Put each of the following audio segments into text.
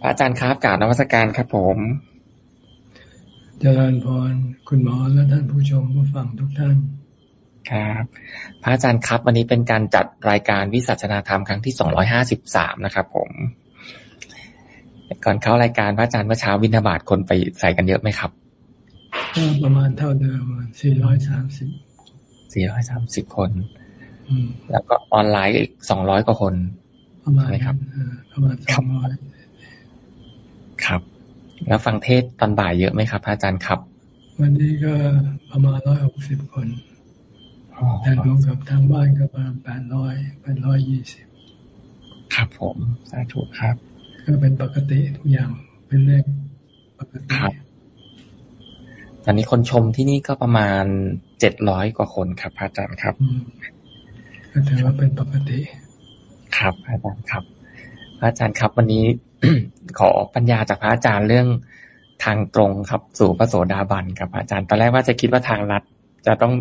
พระอาจารย์ครับกราบนวัตการครับผมเจริญพรคุณหมอและท่านผู้ชมผู้ฟังทุกท่าน ครับ พระอาจารย์ครับ วันนี้เป็นการจัดรายการวิสัชนาธรรมครั้งที่สองร้อยห้าสิบสามนะครับผม ก่อนเข้ารายการพระอาจารย์เมื่อเช้าวินาบาตคนไปใส่กันเยอะไหมครับก็ประมาณเท่าเดิมสี่ร้อยสามสิบสี่ร้อยสามสิบคนแล้วก็ออนไลน์อีกสองร้อยกว่าคนประมาณครับประมาณสองร้อย ครับ แล้วฟังเทศตอนบ่ายเยอะไหมครับอาจารย์ครับ วันนี้ก็ประมาณร้อยหกสิบคนแต่รวมกับทางบ้านก็ประมาณแปดร้อยแปดร้อยยี่สิบครับผมสาธุครับ ก็เป็นปกติทุกอย่างเป็นเลขปกติครับตอนนี้คนชมที่นี่ก็ประมาณเจ็ดร้อยกว่าคนครับอาจารย์ครับก็ถือว่าเป็นปกติ ครับอาจารย์ครับอาจารย์ครับ วันนี้ ขอปัญญาจากพระอาจารย์เรื่องทางตรงครับ สู่พระโสดาบันครับอาจารย์ตอนแรกว่าจะคิดว่าทางลัด จะต้อง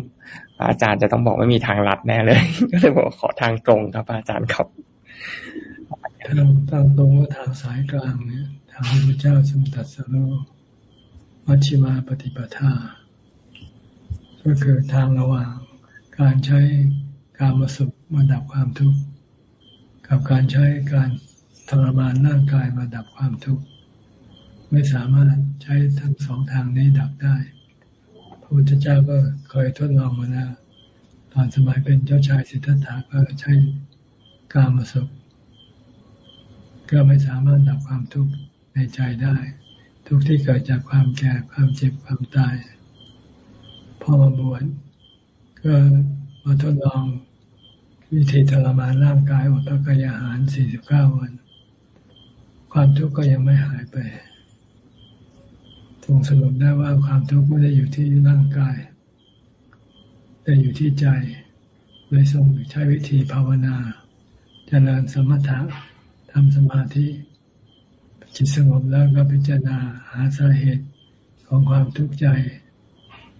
อาจารย์จะต้องบอกไม่มีทางลัดแน่เลย ก็เลยบอกขอทางตรงครับอาจารย์ครับทางทางตรงว่าทางสายกลางเนี่ยทางพระเจ้าสมตัสโลมัชชิมาปฏิปทา ก็คือทางระหว่างการใช้การมาสุขมาดับความทุกข์กับการใช้การ ทรมานร่างกายมาดับความทุกข์ ไม่สามารถใช้ทั้งสองทางนี้ดับได้ พระพุทธเจ้าก็เคยทดลองมาแล้วตอนสมัยเป็นเจ้าชายสิทธัตถะก็ใช้การมาสุข ก็ไม่สามารถดับความทุกข์ในใจได้ ทุกที่เกิดจากความแก่ความเจ็บความตาย พอมาบวชก็มาทดลองวิธีทรมานร่างกายอดพระกายอาหาร 49 วัน ความทุกข์ก็ยังไม่หายไปทรงสรุปได้ว่าความทุกข์ไม่ได้อยู่ที่ร่างกาย แต่อยู่ที่ใจเลยทรงใช้วิธีภาวนาจเจริญสมถะทำสมาธิจิตสงบแล้วก็พิจารณาหาสาเหตุของความทุกข์ใจ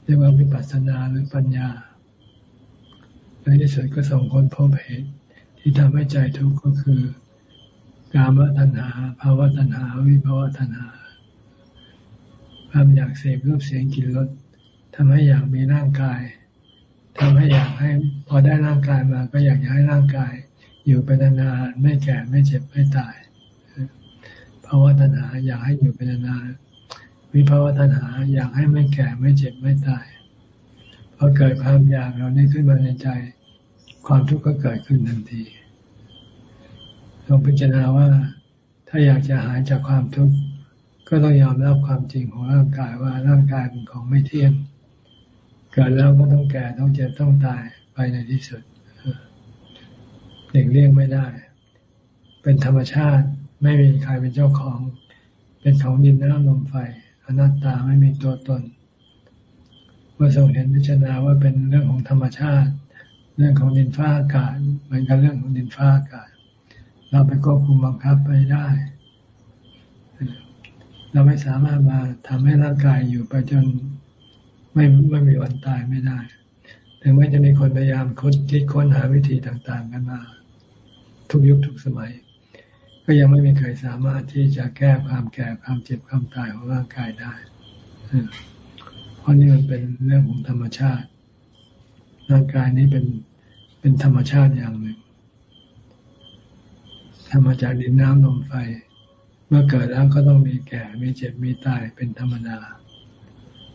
เรียกว่าวิปัสสนาหรือปัญญาในที่สุดก็ส่งคนพบเหตุที่ทำให้ใจทุกข์ก็คือ กามตัณหาภาวะตัณหา วิภาวะตัณหา ความอยากเสพรูปเสียงกลิ่นรสทำให้อยากมีร่างกายทำให้อยากให้พอได้ร่างกายมา ก็อยากจะให้ร่างกาย อยู่ไปนานๆไม่แก่ไม่เจ็บไม่ตายภาวะตัณหาอยากให้อยู่ไปนานๆวิภาวะตัณหาอยากให้ไม่แก่ไม่เจ็บไม่ตายพอเกิดความอยากเรานี้ขึ้นมาในใจ ความทุกข์ก็เกิดขึ้นทันที ลองพิจารณาว่า ถ้าอยากจะหายจากความทุกข์ก็ต้องยอมรับความจริงของร่างกายว่าร่างกายเป็นของไม่เที่ยงเกิดแล้วก็ต้องแก่ต้องเจ็บต้องตายไปในที่สุดเด็กเลี่ยงไม่ได้ เป็นธรรมชาติไม่มีใครเป็นเจ้าของ เป็นของดินน้ำลมไฟอนัตตาไม่มีตัวตนเมื่อทรงเห็นพิจารณาว่าเป็นเรื่องของธรรมชาติ เรื่องของดินฟ้าอากาศเหมือนกับเรื่องของดินฟ้าอากาศ เราไปควบคุมบังคับไปได้ เราไม่สามารถมาทำให้ร่างกายอยู่ไปจนไม่ไม่มีวันตายไม่ได้ ถึงแม้จะมีคนพยายามค้นคิดค้นหาวิธีต่างๆ กันมา ทุกยุคทุกสมัย ก็ยังไม่มีใครสามารถที่จะแก้ความแก่ความเจ็บความตายของร่างกายได้ เพราะนี่มันเป็นเรื่องของธรรมชาติ ร่างกายนี้เป็นเป็นธรรมชาติอย่างหนึ่ง รรมจากดินน้ำลมไฟ เมื่อเกิดแล้วก็ต้องมีแก่ มีเจ็บ มีตายเป็นธรรมดา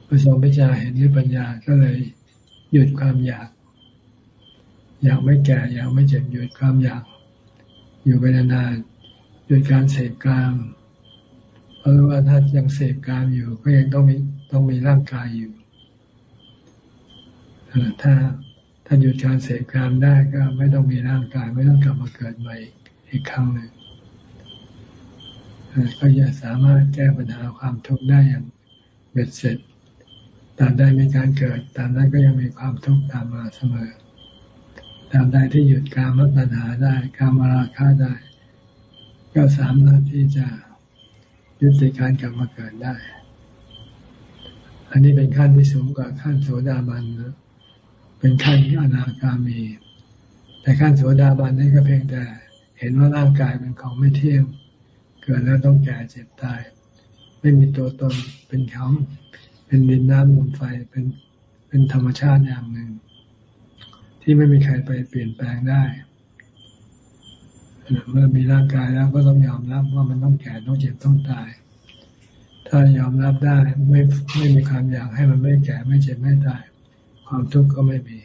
พระสงฆ์พิจารณาเห็นด้วยปัญญาก็เลยหยุดความอยาก อยากไม่แก่ อยากไม่เจ็บหยุดความอยาก อยู่ไปนานๆหยุดการเสพกาม เพราะว่าถ้ายังเสพกามอยู่ ก็ยังต้องมีต้องมีร่างกายอยู่ถ้าถ้าหยุดการเสพกามได้ก็ไม่ต้องมีร่างกาย ไม่ต้องกลับมาเกิดใหม่ อีกครั้งหนึ่งก็จะสามารถแก้ปัญหาความทุกข์ได้อย่างเบ็ดเสร็จ ตามได้มีการเกิด ตามนั้นก็ยังมีความทุกข์ตามมาเสมอ ตามใดที่หยุดการมัตัญหาได้ การมาราคาได้ ก็สามารถที่จะยุติการกลับมาเกิดได้ อันนี้เป็นขั้นที่สูงกว่าขั้นโสดาบันเป็นขั้นอนาคามี แต่ขั้นโสดาบันนี่ก็เพียงแต่ เห็นว่าร่างกายเป็นของไม่เที่ยง เกิดแล้วต้องแก่เจ็บตาย ไม่มีตัวตนเป็นเขาเป็นดินน้ำลมไฟเป็นเป็นธรรมชาติอย่างหนึ่ง ที่ไม่มีใครไปเปลี่ยนแปลงได้เมื่อมีร่างกายแล้วก็ต้องยอมรับว่ามันต้องแก่ต้องเจ็บต้องตาย ถ้ายอมรับได้ไม่ไม่มีความอยากให้มันไม่แก่ไม่เจ็บไม่ตาย ความทุกข์ก็ไม่มี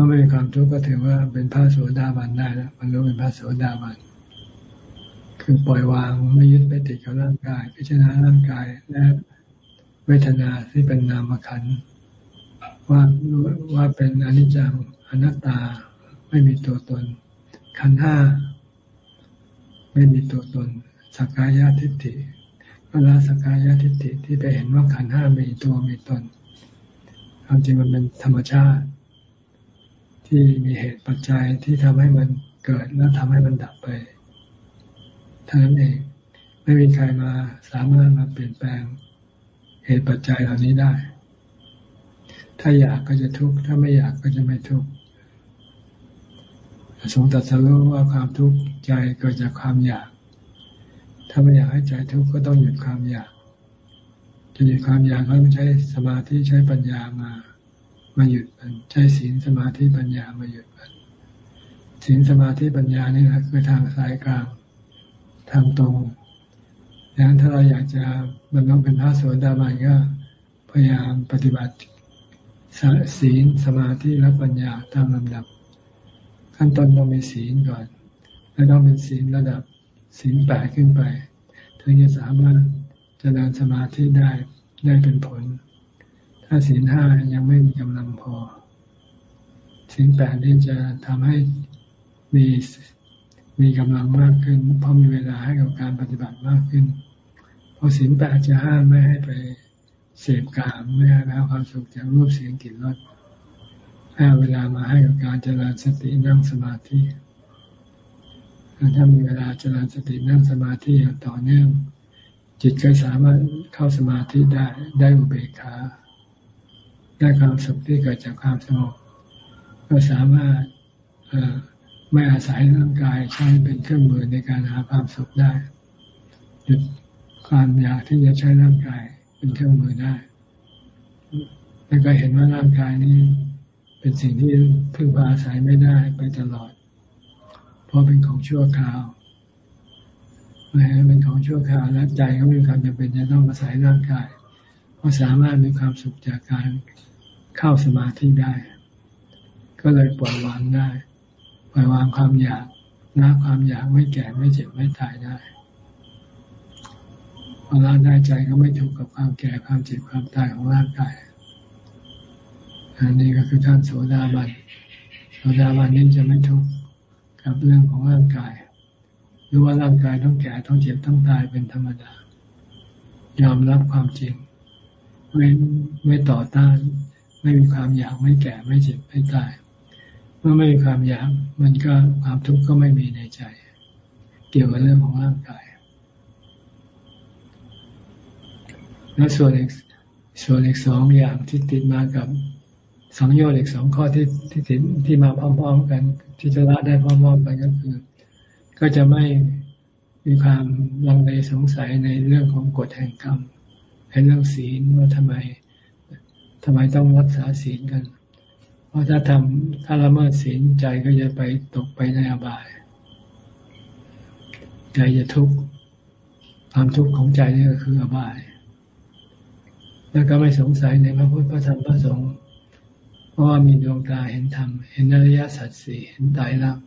มื่อไม่มีความทุกข์ก็ถือว่าเป็นพระโสดาบันได้แล้วมันรู้เป็นพระโสดาบันคือปล่อยวางไม่ยึดไม่ติดกับร่างกาย พิจารณาร่างกายและเวทนาที่เป็นนามขันว่าว่าเป็นอนิจจังอนัตตาไม่มีตัวตน ขันห้าไม่มีตัวตนสักกายทิฏฐิเวลาสักกายทิฏฐิที่ไปเห็นว่าขันห้ามีตัวมีตนความจริงมันเป็นธรรมชาติ ที่มีเหตุปัจจัยที่ทำให้มันเกิดแล้วทำให้มันดับไปเท่านั้นเอง ไม่มีใครมาสามารถมาเปลี่ยนแปลงเหตุปัจจัยเหล่านี้ได้ ถ้าอยากก็จะทุกข์ ถ้าไม่อยากก็จะไม่ทุกข์ทรงตัดสรู้ว่าความทุกข์ใจเกิดจากความอยาก ถ้าไม่อยากให้ใจทุกข์ก็ต้องหยุดความอยาก จะหยุดความอยากก็ต้องใช้สมาธิใช้ปัญญามา มาหยุดมันใช้ศีลสมาธิปัญญามาหยุดมันศีลสมาธิปัญญานี่นะคือทางสายกลางทางตรงดังนั้นถ้าเราอยากจะบรรลุเป็นพระโสดาบันก็พยายามปฏิบัติศีลสมาธิและปัญญาตามลำดับ ขั้นต้นต้องมีศีลก่อน แล้วต้องเป็นศีลระดับศีลแปดขึ้นไป ถึงจะสามารถเจริญสมาธิได้ได้เป็นผล ถ้าศีลห้ายังไม่มีกำลังพอศีลแปดนี่จะทำให้มีมีกำลังมากขึ้น เพราะมีเวลาให้กับการปฏิบัติมากขึ้น เพราะศีลแปดจะห้ามไม่ให้ไปเสพกามไม่ให้ไปเอาความสุขจากรูปเสียงกลิ่นรสให้เวลามาให้กับการเจริญสตินั่งสมาธิถ้ามีเวลาเจริญสตินั่งสมาธิอย่างต่อเนื่อง จิตก็สามารถเข้าสมาธิได้ได้อุเบกขา ได้ความสุขที่เกิดจากความสงบก็สามารถไม่อาศัยร่างกายใช้เป็นเครื่องมือในการหาความสุขได้หยุดความอยากที่จะใช้ร่างกายเป็นเครื่องมือได้ แล้วก็เห็นว่าร่างกายนี้เป็นสิ่งที่พึ่งพาอาศัยไม่ได้ไปตลอด เพราะเป็นของชั่วคราวนะเป็นของชั่วคราวและใจก็มีความจำเป็นจะต้องอาศัยร่างกาย เพราะสามารถมีความสุขจากการ เข้าสมาธิได้ ก็เลยปล่อยวางได้ ปล่อยวางความอยากละความอยากไม่แก่ไม่เจ็บไม่ตายได้พอละได้ใจก็ไม่ทุกข์กับความแก่ความเจ็บความตายของร่างกายอันนี้ก็คือท่านโสดาบันโสดาบันนี้จะไม่ทุกข์กับเรื่องของร่างกายหรือว่าร่างกายต้องแก่ต้องเจ็บต้องตายเป็นธรรมดายอมรับความจริง ไม่ไม่ต่อต้าน ไม่มีความอยากไม่แก่ไม่เจ็บไม่ตาย เมื่อไม่มีความอยากมันก็ความทุกข์ก็ไม่มีในใจ เกี่ยวกับเรื่องของร่างกาย และส่วนอีกส่วนอีกสองอย่างที่ติดมากับสังโยชน์อีกสองข้อที่ที่ที่ที่มาพร้อมๆกัน ที่จะละได้พร้อมๆกันก็คือ ก็จะไม่มีความลังเลสงสัยในเรื่องของกฎแห่งกรรมในเรื่องศีลว่าทำไม ทำไมต้องรักษาศีลกัน เพราะถ้าทำถ้าละเมิดศีลใจก็จะไปตกไปในอบาย ใจจะทุกข์ความทุกข์ของใจนี่ก็คืออบาย แล้วก็ไม่สงสัยในพระพุทธพระธรรมพระสงฆ์เพราะว่ามีดวงตาเห็นธรรม เห็นอริยสัจสี่เห็นตายรัก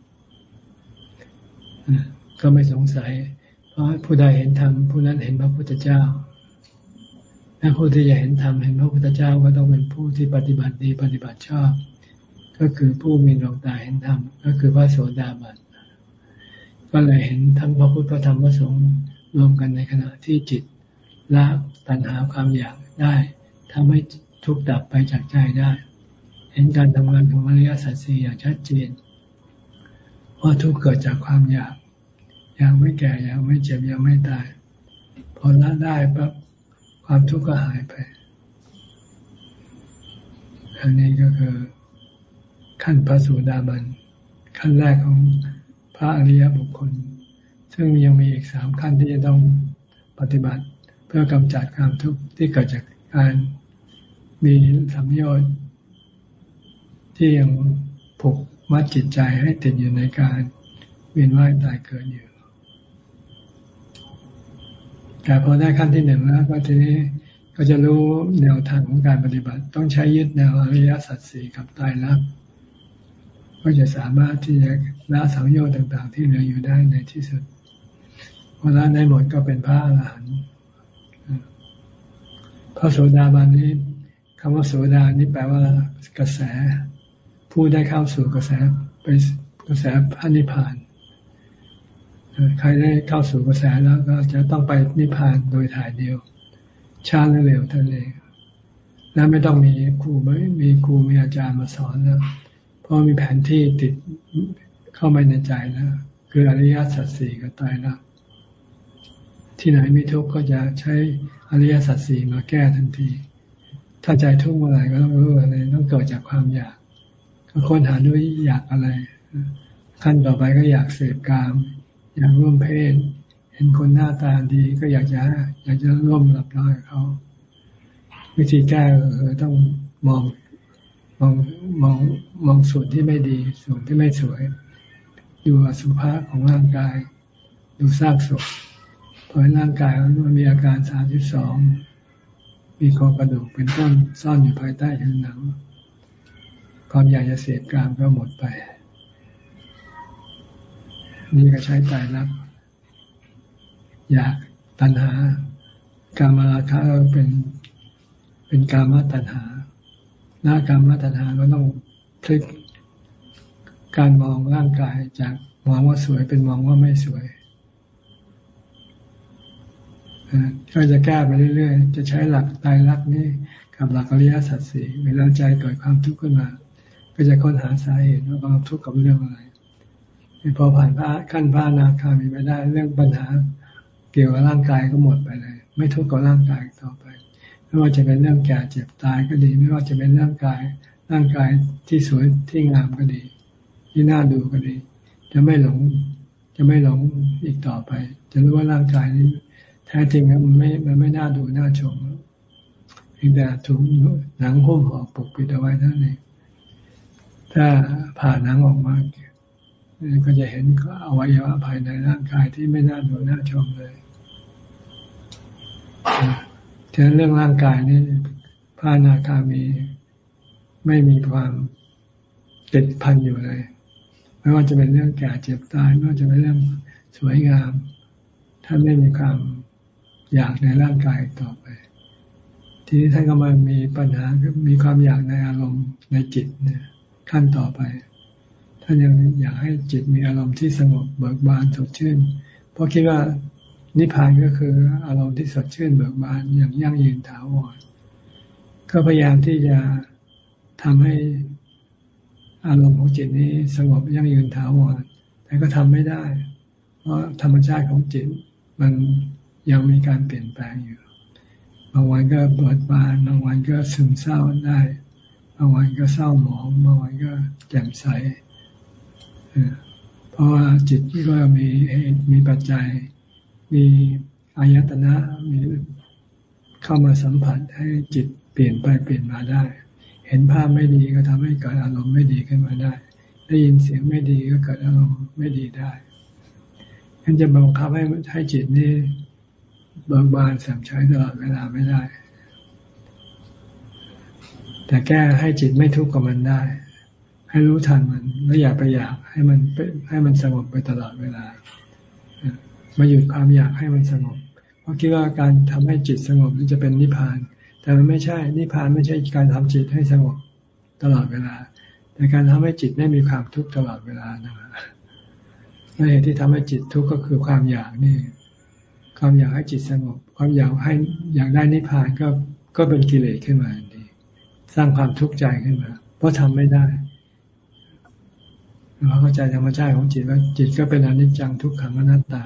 ก็ไม่สงสัย เพราะผู้ใดเห็นธรรมผู้นั้นเห็นพระพุทธเจ้า และผู้ที่จะเห็นธรรมเห็นพระพุทธเจ้าก็ต้องเป็นผู้ที่ปฏิบัติดีปฏิบัติชอบ ก็คือผู้มีดวงตาเห็นธรรมก็คือพระโสดาบันก็เลยเห็นทั้งพระพุทธพระธรรมพระสงฆ์รวมกันในขณะที่จิตละตัณหาความอยากได้ทำให้ทุกข์ดับไปจากใจได้ เห็นการทำงานของอริยสัจสี่อย่างชัดเจนว่าทุกเกิดจากความอยาก อยากไม่แก่อยากไม่เจ็บอยากไม่ตาย พอละได้ปั๊บ ความทุกข์ก็หายไป อันนี้ก็คือขั้นพระสูดาบัน ขั้นแรกของพระอริยบุคคล ซึ่งยังมีอีกสามขั้นที่จะต้องปฏิบัติเพื่อกำจัดความทุกข์ที่เกิดจากการมีสัมยชน์ที่ยังผูกมัดจิตใจให้ติดอยู่ในการเวียนว่ายตายเกิดอยู่ แต่พอได้ขั้นที่หนึ่งแล้วก็ทีนี้ก็จะรู้แนวทางของการปฏิบัติ ต้องใช้ยึดแนวอริยสัจสี่กับตายรักก็จะสามารถที่จะละสังโยชน์ต่างๆ ที่เหลืออยู่ได้ในที่สุดพอละได้หมดก็เป็นพระอรหันต์พระโสดาบันนี้คำว่าโสดานี่แปลว่ากระแส ผู้ได้เข้าสู่กระแสไปกระแสพระนิพพาน ใครได้เข้าสู่กระแสแล้วก็จะต้องไปนิพพานโดยถ่ายเดียวช้าหรือเร็วท่านเองและไม่ต้องมีครูไม่มีครูมีอาจารย์มาสอนแล้วเพราะมีแผนที่ติดเข้าไปในใจแล้วคืออริยสัจสี่ก็ตายแล้วที่ไหนมีทุกข์ก็จะใช้อริยสัจสี่มาแก้ทันที ถ้าใจทุกข์เมื่อไหร่ก็ต้องรู้อะไรต้องเกิดจากความอยาก ก็ค้นหาด้วยอยากอะไร ขั้นต่อไปก็อยากเสพกาม อยากร่วมเพศ เห็นคนหน้าตาดีก็อยากจะอยากจะร่วมหลับนอนกับเขา วิธีแก้คือต้องมองมองมองมองส่วนที่ไม่ดีส่วนที่ไม่สวย ดูอสุภะของร่างกาย ดูซากศพพอร่างกายมันมีอาการสามสิบสองมีโครงกระดูกเป็นต้นซ่อนอยู่ภายใต้ผิวหนัง ความอยากจะเสพกามก็หมดไป นี่ก็ใช้ตายรับอยากตัณหา การมาราคะเป็น เป็นการมาตัณหาหน้าการมาตัณหาก็ต้องพลิกการมองร่างกายจากมองว่าสวยเป็นมองว่าไม่สวยก็จะแก้ไปเรื่อยๆ จะใช้หลักตายรักนี่กับหลักอริยสัจสี่เวลาใจเกิดความทุกข์ขึ้นมา ก็จะค้นหาสาเหตุว่าความทุกข์กับเรื่องอะไร พอผ่านพระขั้นพระนาคามีไปได้เรื่องปัญหาเกี่ยวกับร่างกายก็หมดไปเลย ไม่ทุกข์กับร่างกายต่อไป ไม่ว่าจะเป็นเรื่องแก่เจ็บตายก็ดี ไม่ว่าจะเป็นร่างกาย ร่างกายที่สวยที่งามก็ดี ที่น่าดูก็ดี จะไม่หลง จะไม่หลงอีกต่อไป จะรู้ว่าร่างกายนี้แท้จริงมันไม่ มันไม่น่าดูน่าชมเพียงแต่ถุงหนังหุ้มห่อปกปิดเอาไว้เท่านั้นเองถ้าผ่าหนังออกมา ก็จะเห็นอวัยวะภายในร่างกายที่ไม่น่าดูน่าชมเลยฉะนั้นเรื่องร่างกายนี่พระนาคามีไม่มีความติดพันอยู่เลย ไม่ว่าจะเป็นเรื่องแก่เจ็บตาย ไม่ว่าจะเป็นเรื่องสวยงาม ท่านไม่มีความอยากในร่างกายต่อไป ทีนี้ท่านก็มามีปัญหามีความอยากในอารมณ์ในจิตเนี่ยขั้นต่อไป ท่านยังอยากให้จิตมีอารมณ์ที่สงบเบิกบานสดชื่น เพราะคิดว่านิพพานก็คืออารมณ์ที่สดชื่นเบิกบานอย่างยั่งยืนถาวรก็พยายามที่จะทำให้อารมณ์ของจิตนี้สงบยั่งยืนถาวรแต่ก็ทำไม่ได้ เพราะธรรมชาติของจิตมันยังมีการเปลี่ยนแปลงอยู่บางวันก็เบิดบานบางวันก็ซึมเศร้าได้บางวันก็เศร้าหมองบางวันก็แจ่มใส เพราะว่าจิตก็มีมีปัจจัย มีอายตนะมีเข้ามาสัมผัสให้จิตเปลี่ยนไปเปลี่ยนมาได้ เห็นภาพไม่ดีก็ทำให้เกิดอารมณ์ไม่ดีขึ้นมาได้ ได้ยินเสียงไม่ดีก็เกิดอารมณ์ไม่ดีได้ฉันจะบังคับให้ให้จิตนี่เบิกบานแสมใช้ตลอดเวลาไม่ได้ แต่แก้ให้จิตไม่ทุกข์กับมันได้ ให้รู้ทันมันแล้วอย่าไปอยากให้มันให้มันสงบไปตลอดเวลามาหยุดความอยากให้มันสงบ เพราะคิดว่าการทำให้จิตสงบนี่จะเป็นนิพพาน แต่มันไม่ใช่นิพพานไม่ใช่การทำจิตให้สงบตลอดเวลา แต่การทำให้จิตไม่มีความทุกข์ตลอดเวลานะเหตุที่ทำให้จิตทุกข์ก็คือความอยากนี่ ความอยากให้จิตสงบ ความอยากให้อยากได้นิพพานก็ก็เป็นกิเลสขึ้นมาดีสร้างความทุกข์ใจขึ้นมา เพราะทำไม่ได้ เราเข้าใจธรรมชาติของจิตว่าจิตก็เป็นอนิจจังทุกขังอนัตตา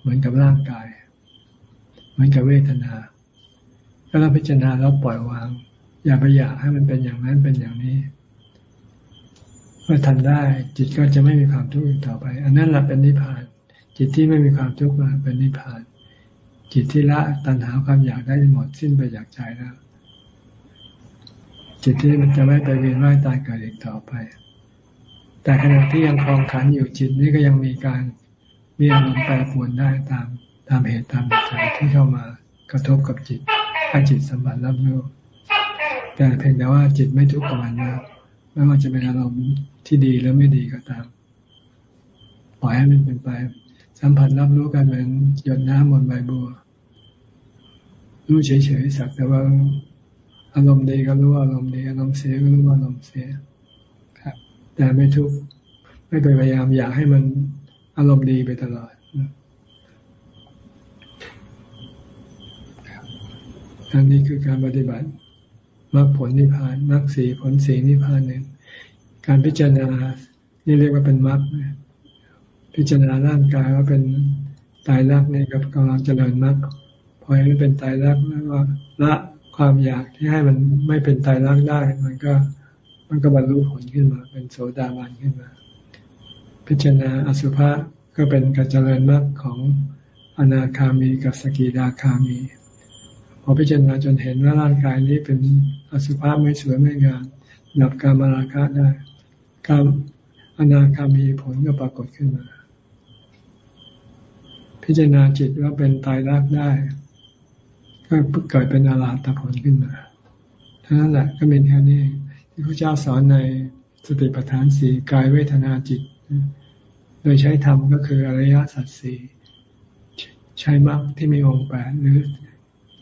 เหมือนกับร่างกาย เหมือนกับเวทนาก็เราพิจารณาแล้วปล่อยวาง อย่าไปอยากให้มันเป็นอย่างนั้นเป็นอย่างนี้เมื่อทำได้ จิตก็จะไม่มีความทุกข์ต่อไป อันนั้นแหละเป็นนิพพาน จิตที่ไม่มีความทุกข์เป็นนิพพาน จิตที่ละตัณหาความอยากได้หมดสิ้นไปจากใจแล้วจิตที่มันจะไม่ไปเวียนว่ายตายเกิดอีกต่อไป แต่ขณะที่ยังคลองขันอยู่จิตนี้ก็ยังมีการมีอารมณ์แปรปรวนได้ตามตามเหตุตามปัจจัยที่เข้ามากระทบกับจิตให้จิตสัมผัสรับรู้แต่เพียงแต่ว่าจิตไม่ทุกข์กับมันนะไม่ว่าจะเป็นอารมณ์ที่ดีหรือไม่ดีก็ตามปล่อยให้มันเป็นไป สัมผัสรับรู้กันเหมือนหยดน้ำบนใบบัว รู้เฉยๆสักแต่ว่า อารมณ์ดีก็รู้อารมณ์ดีอารมณ์เสียก็รู้อารมณ์เสีย แต่ไม่ทุกข์ไม่ไปพยายามอยากให้มันอารมณ์ดีไปตลอดอันนี้คือการปฏิบัติมรรคผลนิพพานมรรคสีผลสีนิพพานหนึ่งการพิจารณานี่เรียกว่าเป็นมรรคพิจารณาร่างกายว่าเป็นตายรักนี่กับกำลังเจริญมรรคพอให้มันเป็นตายรักแล้วก็ละความอยากที่ให้มันไม่เป็นตายรักได้ มันก็ มันก็บรรลุผลขึ้นมา เป็นโสดาบันขึ้นมา พิจารณาอสุภะก็เป็นการเจริญมรรคของอนาคามีกับสกิดาคามี พอพิจารณาจนเห็นว่าร่างกายนี้เป็นอสุภะไม่สวยไม่งามดับการมาราคะได้การอนาคามีผลก็ปรากฏขึ้นมา พิจารณาจิตว่าเป็นตายรักได้ ก็เกิดเป็นอาลาตผลขึ้นมาท่านั้นแหละก็เป็นแค่นี้ ที่พระเจ้าสอนในสติปัฏฐานสี่กายเวทนาจิต โดยใช้ธรรมก็คืออริยสัจสี่ใช้มรรคที่มีองค์แปดหรือ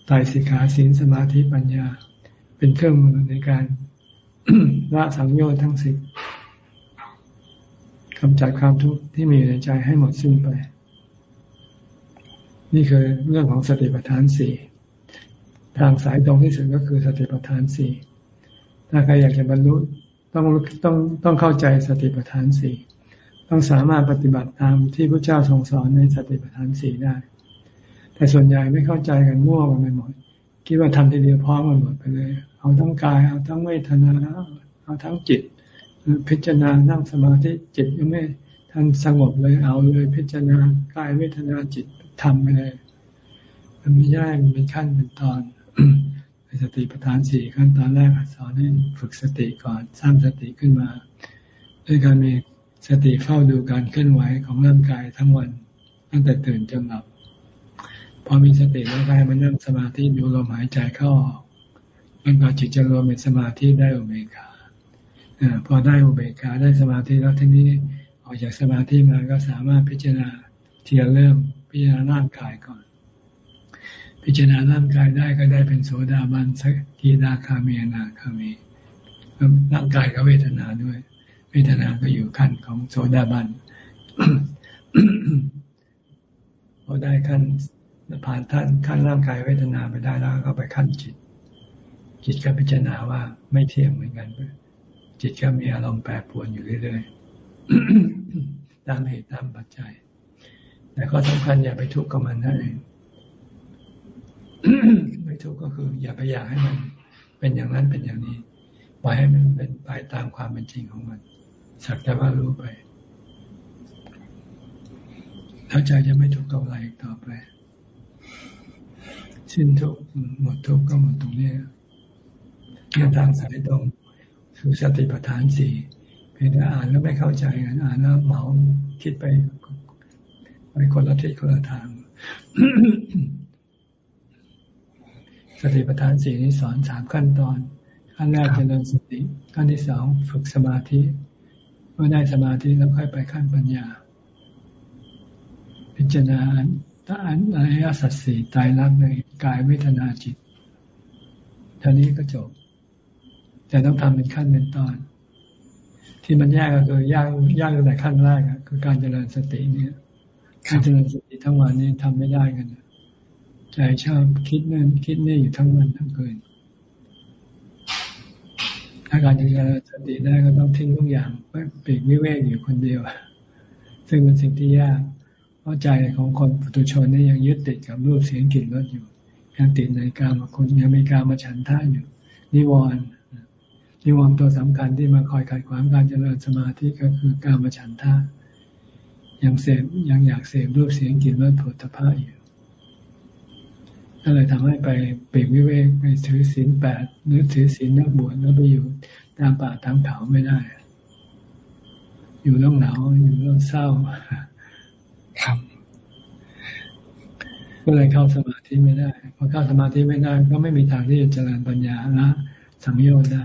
ตายสิกขาศีลสมาธิปัญญา เป็นเครื่องมือในการละสังโยชน์ทั้งสิบกำจัดความทุกข์ที่มีในใจให้หมดสิ้นไป นี่คือเรื่องของสติปัฏฐานสี่ทางสายตรงที่สุดก็คือสติปัฏฐานสี่ ถ้าใครอยากจะบรรลุต้องต้องต้องเข้าใจสติปัฏฐานสี่ต้องสามารถปฏิบัติตามที่พระเจ้าทรงสอนในสติปัฏฐานสี่ได้ แต่ส่วนใหญ่ไม่เข้าใจกันมั่วกันไปหมดคิดว่าทำทีเดียวพร้อมกันหมดไปเลย เอาทั้งกาย เอาทั้งเวทนาเอาทั้งจิต พิจารณานั่งสมาธิจิตยังไม่ทันสงบเลยเอาเลยพิจารณากายเวทนาจิตทำไปเลย มันไม่ได้มันเป็นขั้นเป็นตอน สติปัฏฐานสี่ขั้นตอนแรกสอนให้ฝึกสติก่อนสร้างสติขึ้นมา ด้วยการมีสติเฝ้าดูการเคลื่อนไหวของร่างกายทั้งวัน ตั้งแต่ตื่นจนหลับพอมีสติแล้วก็ให้มันนั่งสมาธิดูลมหายใจเข้าออกมันก็จิตจะรวมเป็นสมาธิได้อุเบกขาพอได้อุเบกขาได้สมาธิแล้วทีนี้ออกจากสมาธิมาก็สามารถพิจารณาเทีละเริ่มพิจารณาร่างกายก่อน พิจารณาร่างกายได้ก็ได้เป็นโสดาบันสกีดาคามีนาคามีร่างกายก็เวทนาด้วย เวทนาก็อยู่ขั้นของโสดาบันพอได้ขั้นผ่านท่านขั้นร่างกายเวทนาไปได้แล้วก็ไปขั้นจิต จิตก็พิจารณาว่าไม่เที่ยงเหมือนกันจิตก็มีอารมณ์แปรปรวนอยู่เรื่อยๆตามเหตุตามปัจจัย แต่ก็สำคัญอย่าไปทุกข์กับมันนั่นเอง ไม่ทุกข์ก็คือ อย่าไปอยากให้มัน เป็นอย่างนั้นเป็นอย่างนี้ปล่อยให้มันเป็นไปตามความเป็นจริงของมัน สักแต่ว่ารู้ไปแล้วใจจะไม่ทุกข์กับอะไรอีกต่อไป สิ้นทุกหมดทุกก็หมดตรงนี้เรื่องทางสายตรงคือสติปัฏฐานสี่เพียงแต่อ่านแล้วไม่เข้าใจกันอ่านแล้วเหมาคิดไปไปคนละทิศคนละทาง สติปัฏฐานสี่นี้สอนสามขั้นตอน ขั้นแรกเจริญสติ ขั้นที่สองฝึกสมาธิเมื่อได้สมาธิแล้วค่อยไปขั้นปัญญา พิจารณาถ้าอันอริยสัจสี่ตายรักในกายเวทนาจิตท่านี้ก็จบ แต่ต้องทำเป็นขั้นเป็นตอน ที่มันยากก็คือยากยากตั้งแต่ขั้นแรกอะคือการเจริญสติเนี่ยการเจริญสติทั้งวันนี้ทำไม่ได้กัน ใจชอบคิดนั่นคิดนี่อยู่ทั้งวันทั้งคืนถ้าการจะเจริญสติได้ก็ต้องทิ้งทุกอย่างไปปีกวิเวกอยู่คนเดียว ซึ่งเป็นสิ่งที่ยาก เพราะใจของคนปุถุชนนี่ยังยึดติดกับรูปเสียงกลิ่นรสอยู่ ยังติดในการมาคุณยังมีการมาฉันท่าอยู่ นิวรณ์นิวรณ์ตัวสำคัญที่มาคอยขัดขวางการเจริญสมาธิก็คือการมาฉันท่ายังเสพยังอยากเสพรูปเสียงกลิ่นรสผลิตภัณฑ์อยู่ ก็เลยทำให้ไปเปรกวิเวกไปถือศีลแปดหรือถือศีลนักบวชแล้วไปอยู่ตามป่าตามเขาไม่ได้ อยู่แล้วหนาวอยู่แล้วเศร้าครับก็เลยเข้าสมาธิไม่ได้พอเข้าสมาธิไม่ได้ ก็ไม่มีทางที่จะเจริญปัญญาละสังโยชน์ได้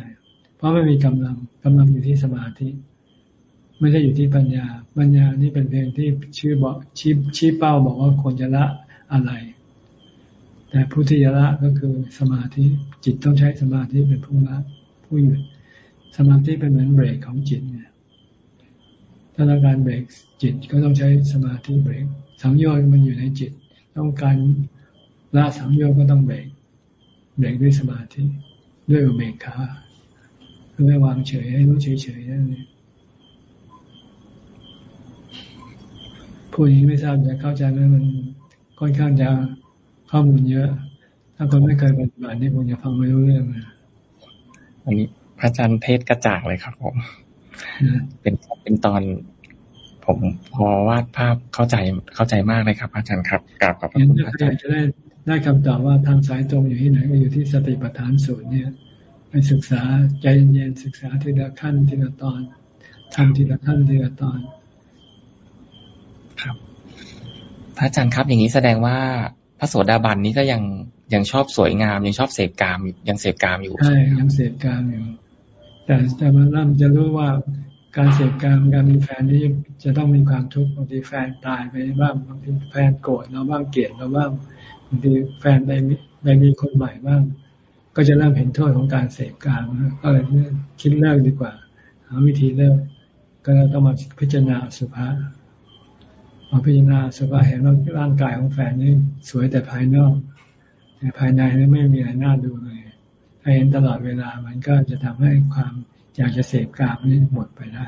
เพราะไม่มีกำลังกำลังอยู่ที่สมาธิ ไม่ได้อยู่ที่ปัญญา ปัญญานี่เป็นเพียงที่ชื่อบอกชี้ชี้เป้าบอกว่าควรจะละอะไร แต่ผู้ที่จะละก็คือสมาธิจิตต้องใช้สมาธิเป็นผู้ละผู้หยุดสมาธิเป็นเหมือนเบรกของจิตเนี่ยถ้าต้องการเบรกจิตก็ต้องใช้สมาธิเบรกสังโยชน์มันอยู่ในจิต ต้องการละสังโยชน์ก็ต้องเบรกเบรกด้วยสมาธิด้วยอุเบกขาคือไม่วางเฉยให้รู้เฉยๆนั่นเองพูดอย่างนี้ไม่ทราบจะเข้าใจไหมมันค่อนข้างจะ ข้อมูลเยอะ ถ้าคนไม่เคยปฏิบัตินี่คงจะฟังไม่รู้เรื่องนะอันนี้พระอาจารย์เทศกระจากเลยครับผมเป็นเป็นตอน ผมพอวาดภาพเข้าใจเข้าใจมากเลยครับ อาจารย์ครับกราบขอบพระคุณอาจารย์จะได้ได้คำตอบว่าทางสายตรงอยู่ที่ไหนก็อยู่ที่สติปัฏฐานสูตรเนี่ยไปศึกษาใจเย็นๆศึกษาทีละขั้นทีละตอนทำทีละขั้นทีละตอน ครับพระอาจารย์ครับอย่างนี้แสดงว่า พระโสดาบันนี้ก็ยังยังชอบสวยงาม ยังชอบเสพกามยังเสพกามอยู่ใช่ยังเสพกามอยู่ แต่แต่มันเริ่มจะรู้ว่าการเสพการการมีแฟนนี่จะต้องมีความทุกข์บางทีแฟนตายไปบ้างบางทีแฟนโกรธเราบ้างเกลียดเราบ้างบางทีแฟนได้ได้มีคนใหม่บ้าง ก็จะเริ่มเห็นโทษของการเสพการก็เลยคิดเลิกดีกว่าหาวิธีเลิกก็ต้องมาพิจารณาสุภาษ พมาพิจารณาสุภาเห็นว่าร่างกายของแฟนนี่สวยแต่ภายนอก แต่ภายในนี่ไม่มีอะไรน่าดูเลยถ้าเห็นตลอดเวลามันก็จะทำให้ความอยากจะเสพกามนี่หมดไปได้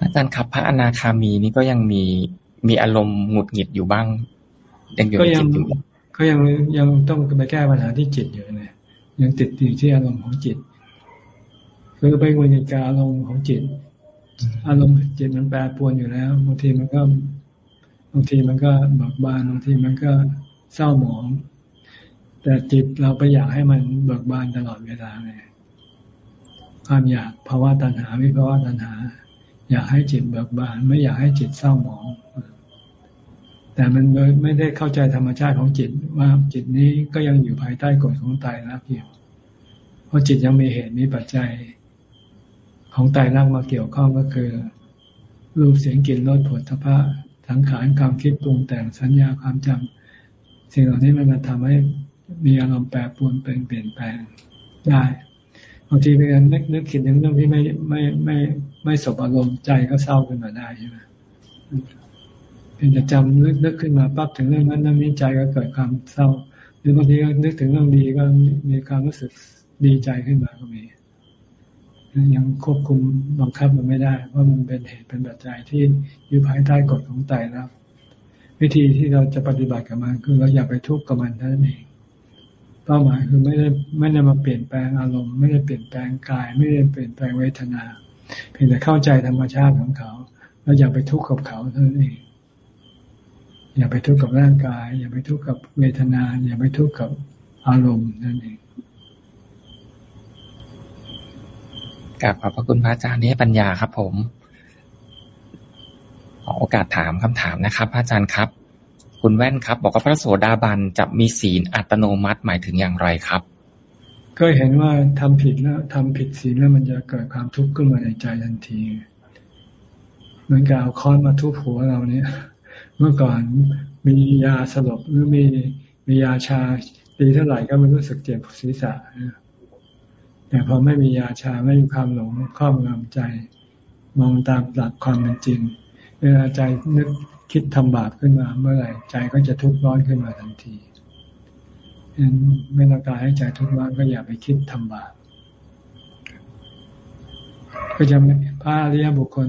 อาจารย์ครับพระอนาคามีนี่ก็ยังมีมีอารมณ์หงุดหงิดอยู่บ้าง ยังอยู่ในจิตอยู่ก็ยังยังต้องไปแก้ปัญหาที่จิตอยู่เลยยังติดอยู่ที่อารมณ์ของจิตคือไปวนกิจการอารมณ์ของจิต อารมณ์จิตมันแปรปรวนอยู่แล้วบางทีมันก็บางทีมันก็เบิกบานบางทีมันก็เศร้าหมอง แต่จิตเราไปอยากให้มันเบิกบานตลอดเวลาเลยความอยากภาวะตัณหาวิภาวะตัณหา อยากให้จิตเบิกบาน ไม่อยากให้จิตเศร้าหมอง แต่มันไม่ได้เข้าใจธรรมชาติของจิตว่าจิตนี้ก็ยังอยู่ภายใต้กฎของตายรักอยู่เพราะจิตยังมีเหตุมีปัจจัย ของไตายรักมาเกี่ยวข้องก็คือ รูปเสียงกลิ่นรสผลทพะสังขารความคิดปรุงแต่งสัญญาความจำสิ่งเหล่านี้มันมาทำให้มีอารมณ์แปรปรวนเป็นเปลี่ยนแปลงได้บางทีเป็นการนึกนึกคิดถึงเรื่องที่ไม่ไม่ไม่ไม่สบอารมณ์ใจก็เศร้าขึ้นมาได้ใช่ไหมเป็นจะจำนึกนึกขึ้นมาปั๊บถึงเรื่องนั้นเรื่องนี้ใจก็เกิดความเศร้า หรือบางทีก็นึกถึงเรื่องดีก็มีความรู้สึกดีใจขึ้นมาก็มี ยังควบคุมบังคับมันไม่ได้เพรามันเป็นเหตุเป็นปัจจัยที่อยู่ภายใต้กฎของใจแล้ววิธีที่เราจะปฏิบัติกับมันคือเราอย่าไปทุกข์กับมันเท่านั้นเองเป้าหมายคือไม่ได้ไม่ได้มาเปลี่ยนแปลงอารมณ์ไม่ได้เปลี่ยนแปลงกาย ไม่ได้เปลี่ยนแปลงเวทนา เพียงแต่เข้าใจธรรมชาติของเขา แล้วอย่าไปทุกข์กับเขาเท่านั้นเองอย่าไปทุกข์กับร่างกาย อย่าไปทุกข์กับเวทนา อย่าไปทุกข์กับอารมณ์นั่นเอง กราบขอบพระคุณพระอาจารย์นี้ปัญญาครับ ผมขอโอกาสถามคำถามนะครับพระอาจารย์ครับ คุณแว่นครับ บอกว่าพระโสดาบันจะมีศีลอัตโนมัติหมายถึงอย่างไรครับ ก็เห็นว่าทำผิดแล้วทำผิดศีลแล้วมันจะเกิดความทุกข์ขึ้นมาในใจทันที เหมือนกับเอาค้อนมาทุบหัวเราเนี่ย เมื่อก่อนมียาสลบหรือมีมียาชาตีเท่าไหร่ก็ไม่รู้สึกเจ็บศีรษะ แต่พอไม่มียาชาไม่มีความหลงครอบงำใจ มองตามหลักความเป็นจริง เวลาใจนึกคิดทำบาปขึ้นมาเมื่อไหร่ใจก็จะทุกข์ร้อนขึ้นมาทันทีฉะนั้นไม่ต้องการให้ใจทุกข์ร้อนก็อย่าไปคิดทำบาปก็จะพระอริยบุคคล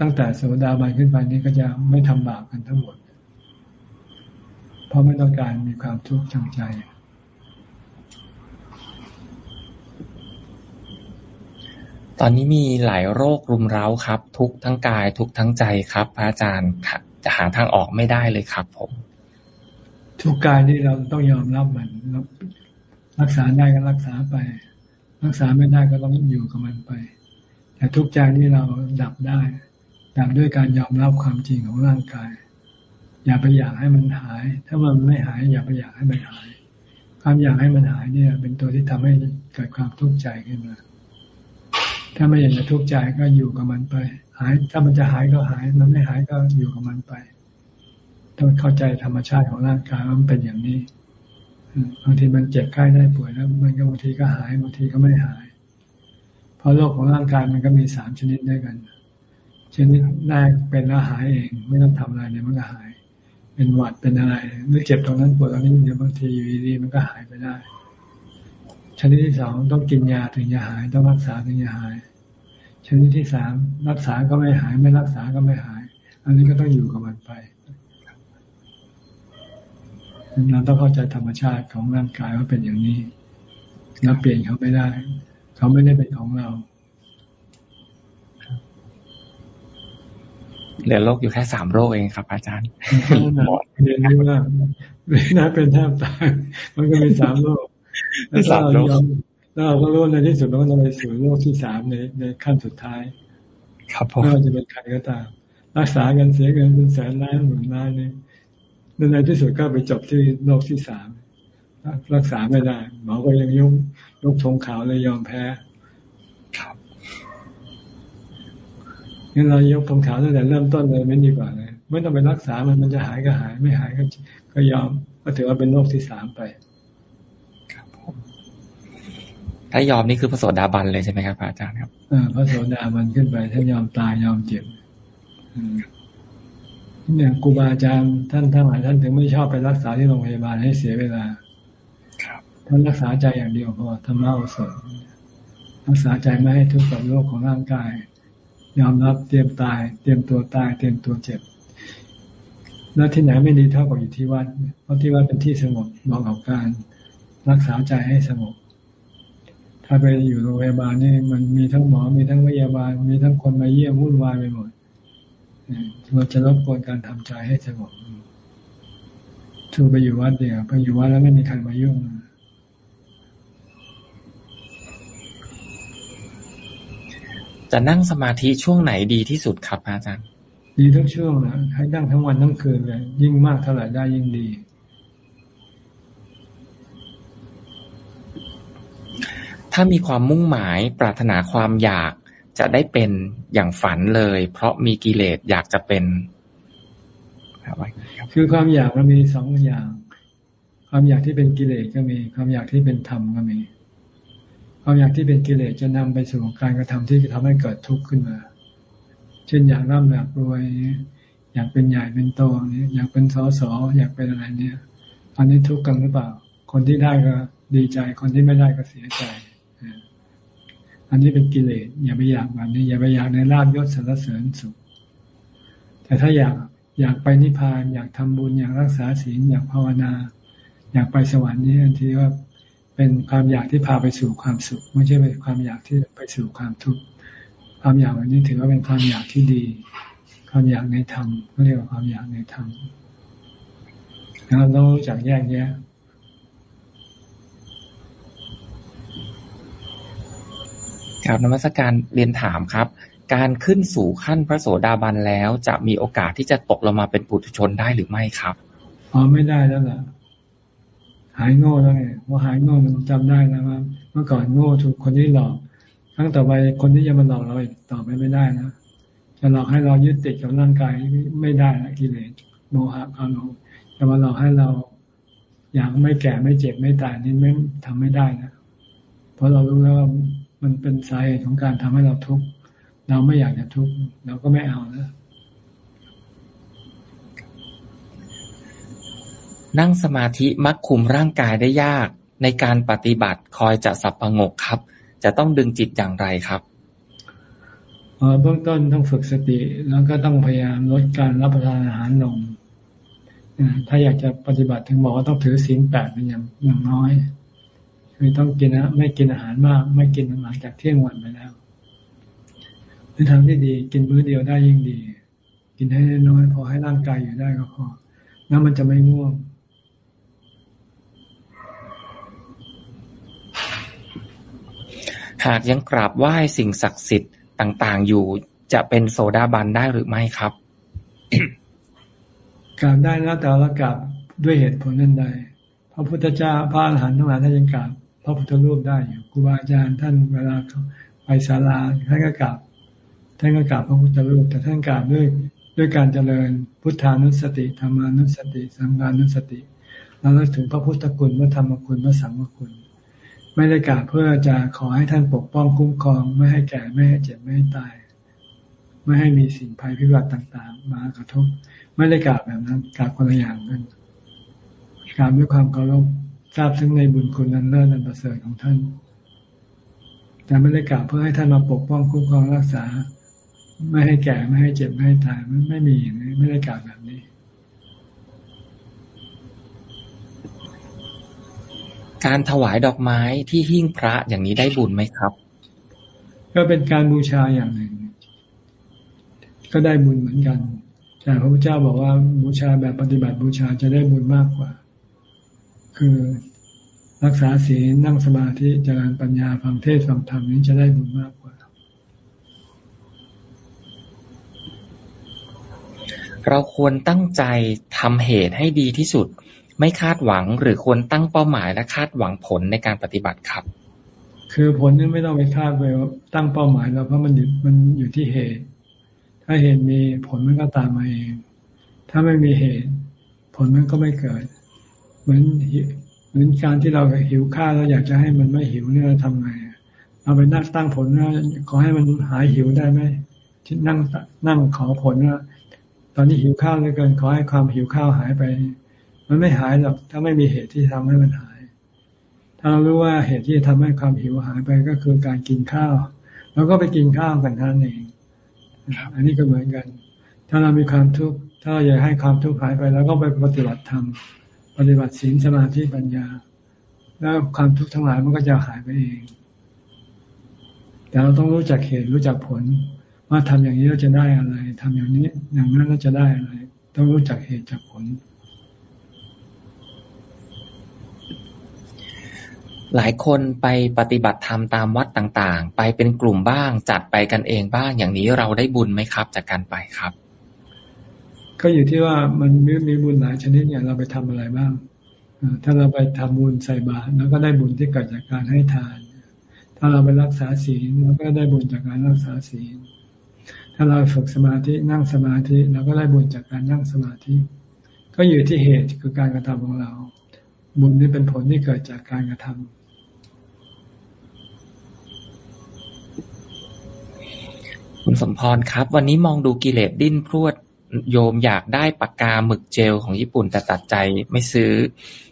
ตั้งแต่โสดาบันขึ้นไปนี้ก็จะไม่ทำบาปกันทั้งหมด เพราะไม่ต้องการมีความทุกข์จังใจ ตอนนี้มีหลายโรครุมเร้าครับ ทุกทั้งกาย ทุกทั้งใจครับ พระอาจารย์จะหาทางออกไม่ได้เลยครับ ผม ทุกกายนี่เราต้องยอมรับมันรักษาได้ก็รักษาไป รักษาไม่ได้ก็ต้องอยู่กับมันไป แต่ทุกใจนี่เราดับได้ดับด้วยการยอมรับความจริงของร่างกาย อย่าไปอยากให้มันหาย ถ้ามันไม่หาย อย่าไปอยากให้มันหาย ความอยากให้มันหายเนี่ย เป็นตัวที่ทำให้เกิดความทุกข์ใจขึ้นมา ถ้าไม่อยากจะทุกข์ใจก็อยู่กับมันไป หาย ถ้ามันจะหายก็หาย มันไม่หายก็อยู่กับมันไป ต้องเข้าใจธรรมชาติของร่างกายว่ามันเป็นอย่างนี้บางทีมันเจ็บไข้ได้ป่วยแล้ว มันก็บางทีก็หายบางทีก็ไม่หาย เพราะโรคของร่างกายมันก็มีสามชนิดด้วยกัน ชนิดแรกเป็นแล้วหายเอง ไม่ต้องทำอะไรเนี่ยมันก็หาย เป็นหวัดเป็นอะไรหรือเจ็บตรงนั้นปวดตรงนี้เดี๋ยวบางทีอยู่ดีๆมันก็หายไปได้ ชนิดที่สองต้องกินยาถึงจะหาย ต้องรักษาถึงจะหาย ชนิดที่สามรักษาก็ไม่หาย ไม่รักษาก็ไม่หาย อันนี้ก็ต้องอยู่กับมันไปเราต้องเข้าใจธรรมชาติของร่างกายว่าเป็นอย่างนี้เราเปลี่ยนเขาไม่ได้ เขาไม่ได้เป็นของเราเหลือโรคอยู่แค่สามโรคเองครับ อาจารย์เรียนรู้ว่าเวลาเป็นแทบตายมันก็มีสามโรค แล้วเรายอมแล้วเราก็รู้ในที่สุดมันก็จะไปสู่โรคที่สามในในขั้นสุดท้าย ครับผมไม่ว่าจะเป็นใครก็ตาม รักษากันเสียเงินเป็นแสนล้านหมื่นล้านเนี่ยในที่สุดก็ไปจบที่โรคที่สามรักษาไม่ได้ หมอก็ยังยกยกธงขาวเลยยอมแพ้งั้นเรายกธงขาวตั้งแต่เริ่มต้นเลยไม่ดีกว่าเลยไม่ต้องไปรักษามันมันจะหายก็หาย ไม่หายก็ก็ยอมก็ถือว่าเป็นโรคที่สามไปครับ ถ้ายอมนี่คือพระโสดาบันเลยใช่ไหมครับอาจารย์ครับอพระโสดาบันขึ้นไปถ้ายอมตายยอมเจ็บเนี่ยครูบาอาจารย์ท่านทั้งหลายท่านถึงไม่ชอบไปรักษาที่โรงพยาบาลให้เสียเวลา ครับท่านรักษาใจอย่างเดียวพอธรรมะโอสถรักษาใจไม่ให้ทุกข์กับโรคของร่างกาย ยอมรับเตรียมตาย เตรียมตัวตาย เตรียมตัวเจ็บแล้วที่ไหนไม่ดีเท่ากับอยู่ที่วัดเพราะที่วัดเป็นที่สงบเหมาะกับการรักษาใจให้สงบ ถ้าไปอยู่โรงพยาบาลนี่มันมีทั้งหมอ มีทั้งพยาบาล มีทั้งคนมาเยี่ยมวุ่นวายไปหมดเราจะรบกวนการทำใจให้สงบทูไปอยู่วัดเดียวไปอยู่วัดแล้วไม่มีใครมายุ่งจะนั่งสมาธิช่วงไหนดีที่สุดครับอาจารย์ ดีทุกช่วงนะให้นั่งทั้งวันทั้งคืนเลยยิ่งมากเท่าไหร่ได้ยิ่งดี ถ้ามีความมุ่งหมายปรารถนาความอยากจะได้เป็นอย่างฝันเลย เพราะมีกิเลสอยากจะเป็น คือความอยากมันมีสองอย่าง ความอยากที่เป็นกิเลสก็มี ความอยากที่เป็นธรรมก็มี ความอยากที่เป็นกิเลสจะนำไปสู่การกระทำที่จะทำให้เกิดทุกข์ขึ้นมา เช่นอยากร่ำอยากรวย อยากเป็นใหญ่เป็นโตนี้อยากเป็นสอสออยากเป็นอะไรเนี่ย อันนี้ทุกข์กันหรือเปล่า คนที่ได้ก็ดีใจ คนที่ไม่ได้ก็เสียใจ อันนี้เป็นกิเลสอย่าไปอยากแบบนี้ อย่าไปอยากในลาบยศสรรเสริญสุข แต่ถ้าอยากอยากไปนิพพาน อยากทำบุญอยากรักษาศีลอยากภาวนา อยากไปสวรรค์นี่อันที่ว่าเป็นความอยากที่พาไปสู่ความสุข ไม่ใช่เป็นความอยากที่ไปสู่ความทุกข์ความอยากอันนี้ถือว่าเป็นความอยากที่ดี ความอยากในธรรมเขาเรียกว่าความอยากในธรรมเราต้องรู้จักแยกแยะ ครับนมัสการเรียนถามครับ การขึ้นสู่ขั้นพระโสดาบันแล้วจะมีโอกาสที่จะตกลงมาเป็นปุถุชนได้หรือไม่ครับอ๋อไม่ได้แล้วล่ะ หายโง่แล้วไงพอหายโง่มันจำได้แล้วว่าเมื่อก่อนโง่ถูกคนที่หลอกครั้งต่อไปคนที่จะมาหลอกเราอีกต่อไปไม่ได้นะจะหลอกให้เรายึดติดกับร่างกายไม่ได้ละกิเลสโมหะความหลงจะมาหลอกให้เราอยากไม่แก่ไม่เจ็บไม่ตายนี่ไม่ทำไม่ได้นะเพราะเรารู้แล้วว่า มันเป็นสาเหตุของการทำให้เราทุกข์เราไม่อยากจะทุกข์เราก็ไม่เอาแล้วนั่งสมาธิมักคุมร่างกายได้ยาก ในการปฏิบัติคอยจะสับประงกครับ จะต้องดึงจิตอย่างไรครับเบื้องต้นต้องฝึกสติ แล้วก็ต้องพยายามลดการรับประทานอาหารลงถ้าอยากจะปฏิบัติถึงบอกว่าต้องถือศีลแปดเป็นอย่างอย่างน้อย คือต้องกินนะไม่กินอาหารมาก ไม่กินหลังจากเที่ยงวันไปแล้วในทางที่ดี กินมื้อเดียวได้ยิ่งดี กินให้น้อยพอให้ร่างกายอยู่ได้ก็พอแล้วมันจะไม่ง่วงหากยังกราบไหว้สิ่งศักดิ์สิทธิ์ต่างๆ อยู่จะเป็นโสดาบันได้หรือไม่ครับ กราบได้แล้วแต่ละกราบด้วยเหตุผลนั่นใด พระพุทธเจ้าพระอรหันต์ทั้งหลายท่านยังกราบพ ระพุทธรูปได้อยู่ครูบาอาจารย์ท่านเวลาไปศาลาท่านก็กราบท่านก็กราบพระพุทธรูป แต่ท่านกราบด้วยด้วยการเจริญพุทธานุสติธรรมานุสติสังฆานุสติแล้วถึงพระพุทธคุณพระธรรมคุณพระสังฆคุณ ไม่ได้กราบเพื่อจะขอให้ท่านปกป้องคุ้มครองไม่ให้แก่ไม่ให้เจ็บไม่ให้ตาย ไม่ให้มีสิ่งภัยพิบัติต่างๆ มากระทบ ไม่ได้กราบแบบนั้นกราบคนละอย่างกันกราบด้วยความเคารพ ทราบซึ้งในบุญคุณนันเลิศอันประเสริฐของท่าน แต่ไม่ได้กราบเพื่อให้ท่านมาปกป้องคุ้มครองรักษา ไม่ให้แก่ไม่ให้เจ็บไม่ให้ตายมันไม่มีอย่างนี้ไม่ได้กล่าวแบบนี้การถวายดอกไม้ที่หิ้งพระอย่างนี้ได้บุญไหมครับ ก็เป็นการบูชาอย่างหนึ่ง ก็ได้บุญเหมือนกัน แต่พระพุทธเจ้าบอกว่าบูชาแบบปฏิบัติบูชาจะได้บุญมากกว่า คือรักษาศีลนั่งสมาธิเจริญปัญญาฟังเทศฟังธรรมนี้จะได้บุญมากกว่า เราควรตั้งใจทำเหตุให้ดีที่สุด ไม่คาดหวังหรือควรตั้งเป้าหมายและคาดหวังผลในการปฏิบัติครับ คือผลนี่ไม่ต้องไปคาดไปตั้งเป้าหมายแล้วเพราะมันอยู่มันอยู่ที่เหตุ ถ้าเหตุมีผลมันก็ตามมาเอง ถ้าไม่มีเหตุ ผลมันก็ไม่เกิด เหมือนเหมือนการที่เราหิวข้าวเราอยากจะให้มันไม่หิวเนี่ยเราทำไงเราไปนั่งตั้งผลว่าขอให้มันหายหิวได้ไหมที่นั่งนั่งขอผลว่าตอนนี้หิวข้าวเหลือเกินขอให้ความหิวข้าวหายไป มันไม่หายหรอกถ้าไม่มีเหตุที่ทำให้มันหาย ถ้าเรารู้ว่าเหตุที่ทำให้ความหิวหายไปก็คือการกินข้าวเราก็ไปกินข้าวกันท่านเองอันนี้ก็เหมือนกัน ถ้าเรามีความทุกข์ถ้าเราอยากให้ความทุกข์หายไป แล้วก็ไปปฏิบัติธรรม ปฏิบัติศีลสมาธิปัญญา แล้วความทุกข์ทั้งหลายมันก็จะหายไปเอง แต่เราต้องรู้จักเหตุรู้จักผล ว่าทำอย่างนี้เราจะได้อะไรทำอย่างนี้ อย่างนั้นเราจะได้อะไร ต้องรู้จักเหตุจากผล หลายคนไปปฏิบัติธรรมตามวัดต่างๆ ไปเป็นกลุ่มบ้าง จัดไปกันเองบ้างอย่างนี้เราได้บุญไหมครับ จากการไปครับ ก็อยู่ที่ว่ามันมีมีบุญหลายชนิดอย่างเราไปทำอะไรบ้างถ้าเราไปทำบุญใส่บาตรแล้วก็ได้บุญที่เกิดจากการให้ทาน ถ้าเราไปรักษาศีลเราก็ได้บุญจากการรักษาศีล ถ้าเราฝึกสมาธินั่งสมาธิเราก็ได้บุญจากการนั่งสมาธิ ก็อยู่ที่เหตุคือการกระทำของเรา บุญนี้เป็นผลที่เกิดจากการกระทำคุณสมพรครับ วันนี้มองดูกิเลสดิ้นพรวด โยมอยากได้ปากกาหมึกเจลของญี่ปุ่นแต่ตัดใจไม่ซื้อ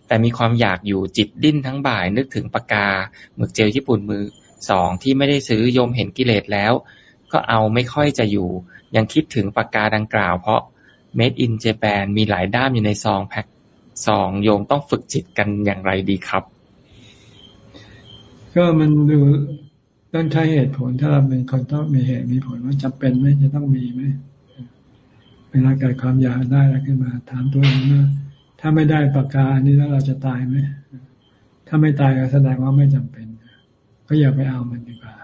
แต่มีความอยากอยู่จิตดิ้นทั้งบ่าย นึกถึงปากกาหมึกเจลญี่ปุ่นมือสองที่ไม่ได้ซื้อโยมเห็นกิเลสแล้ว ก็เอาไม่ค่อยจะอยู่ ยังคิดถึงปากกาดังกล่าว เพราะ Made in Japan มีหลายด้ามอยู่ในซองแพ็คซองโยมต้องฝึกจิตกันอย่างไรดีครับ ก็มันดูต้องใช้เหตุผลถ้าเราเป็นคนต้องมีเหตุมีผลว่าจำเป็นไหมจะต้องมีไหม วลาเกิดความอยากได้อะไรขึ้นมา ถามตัวเองว่าถ้าไม่ได้ปากกาอันนี้แล้วเราจะตายไหมถ้าไม่ตายก็แสดงว่าไม่จำเป็น ก็อย่าไปเอามันดีกว่า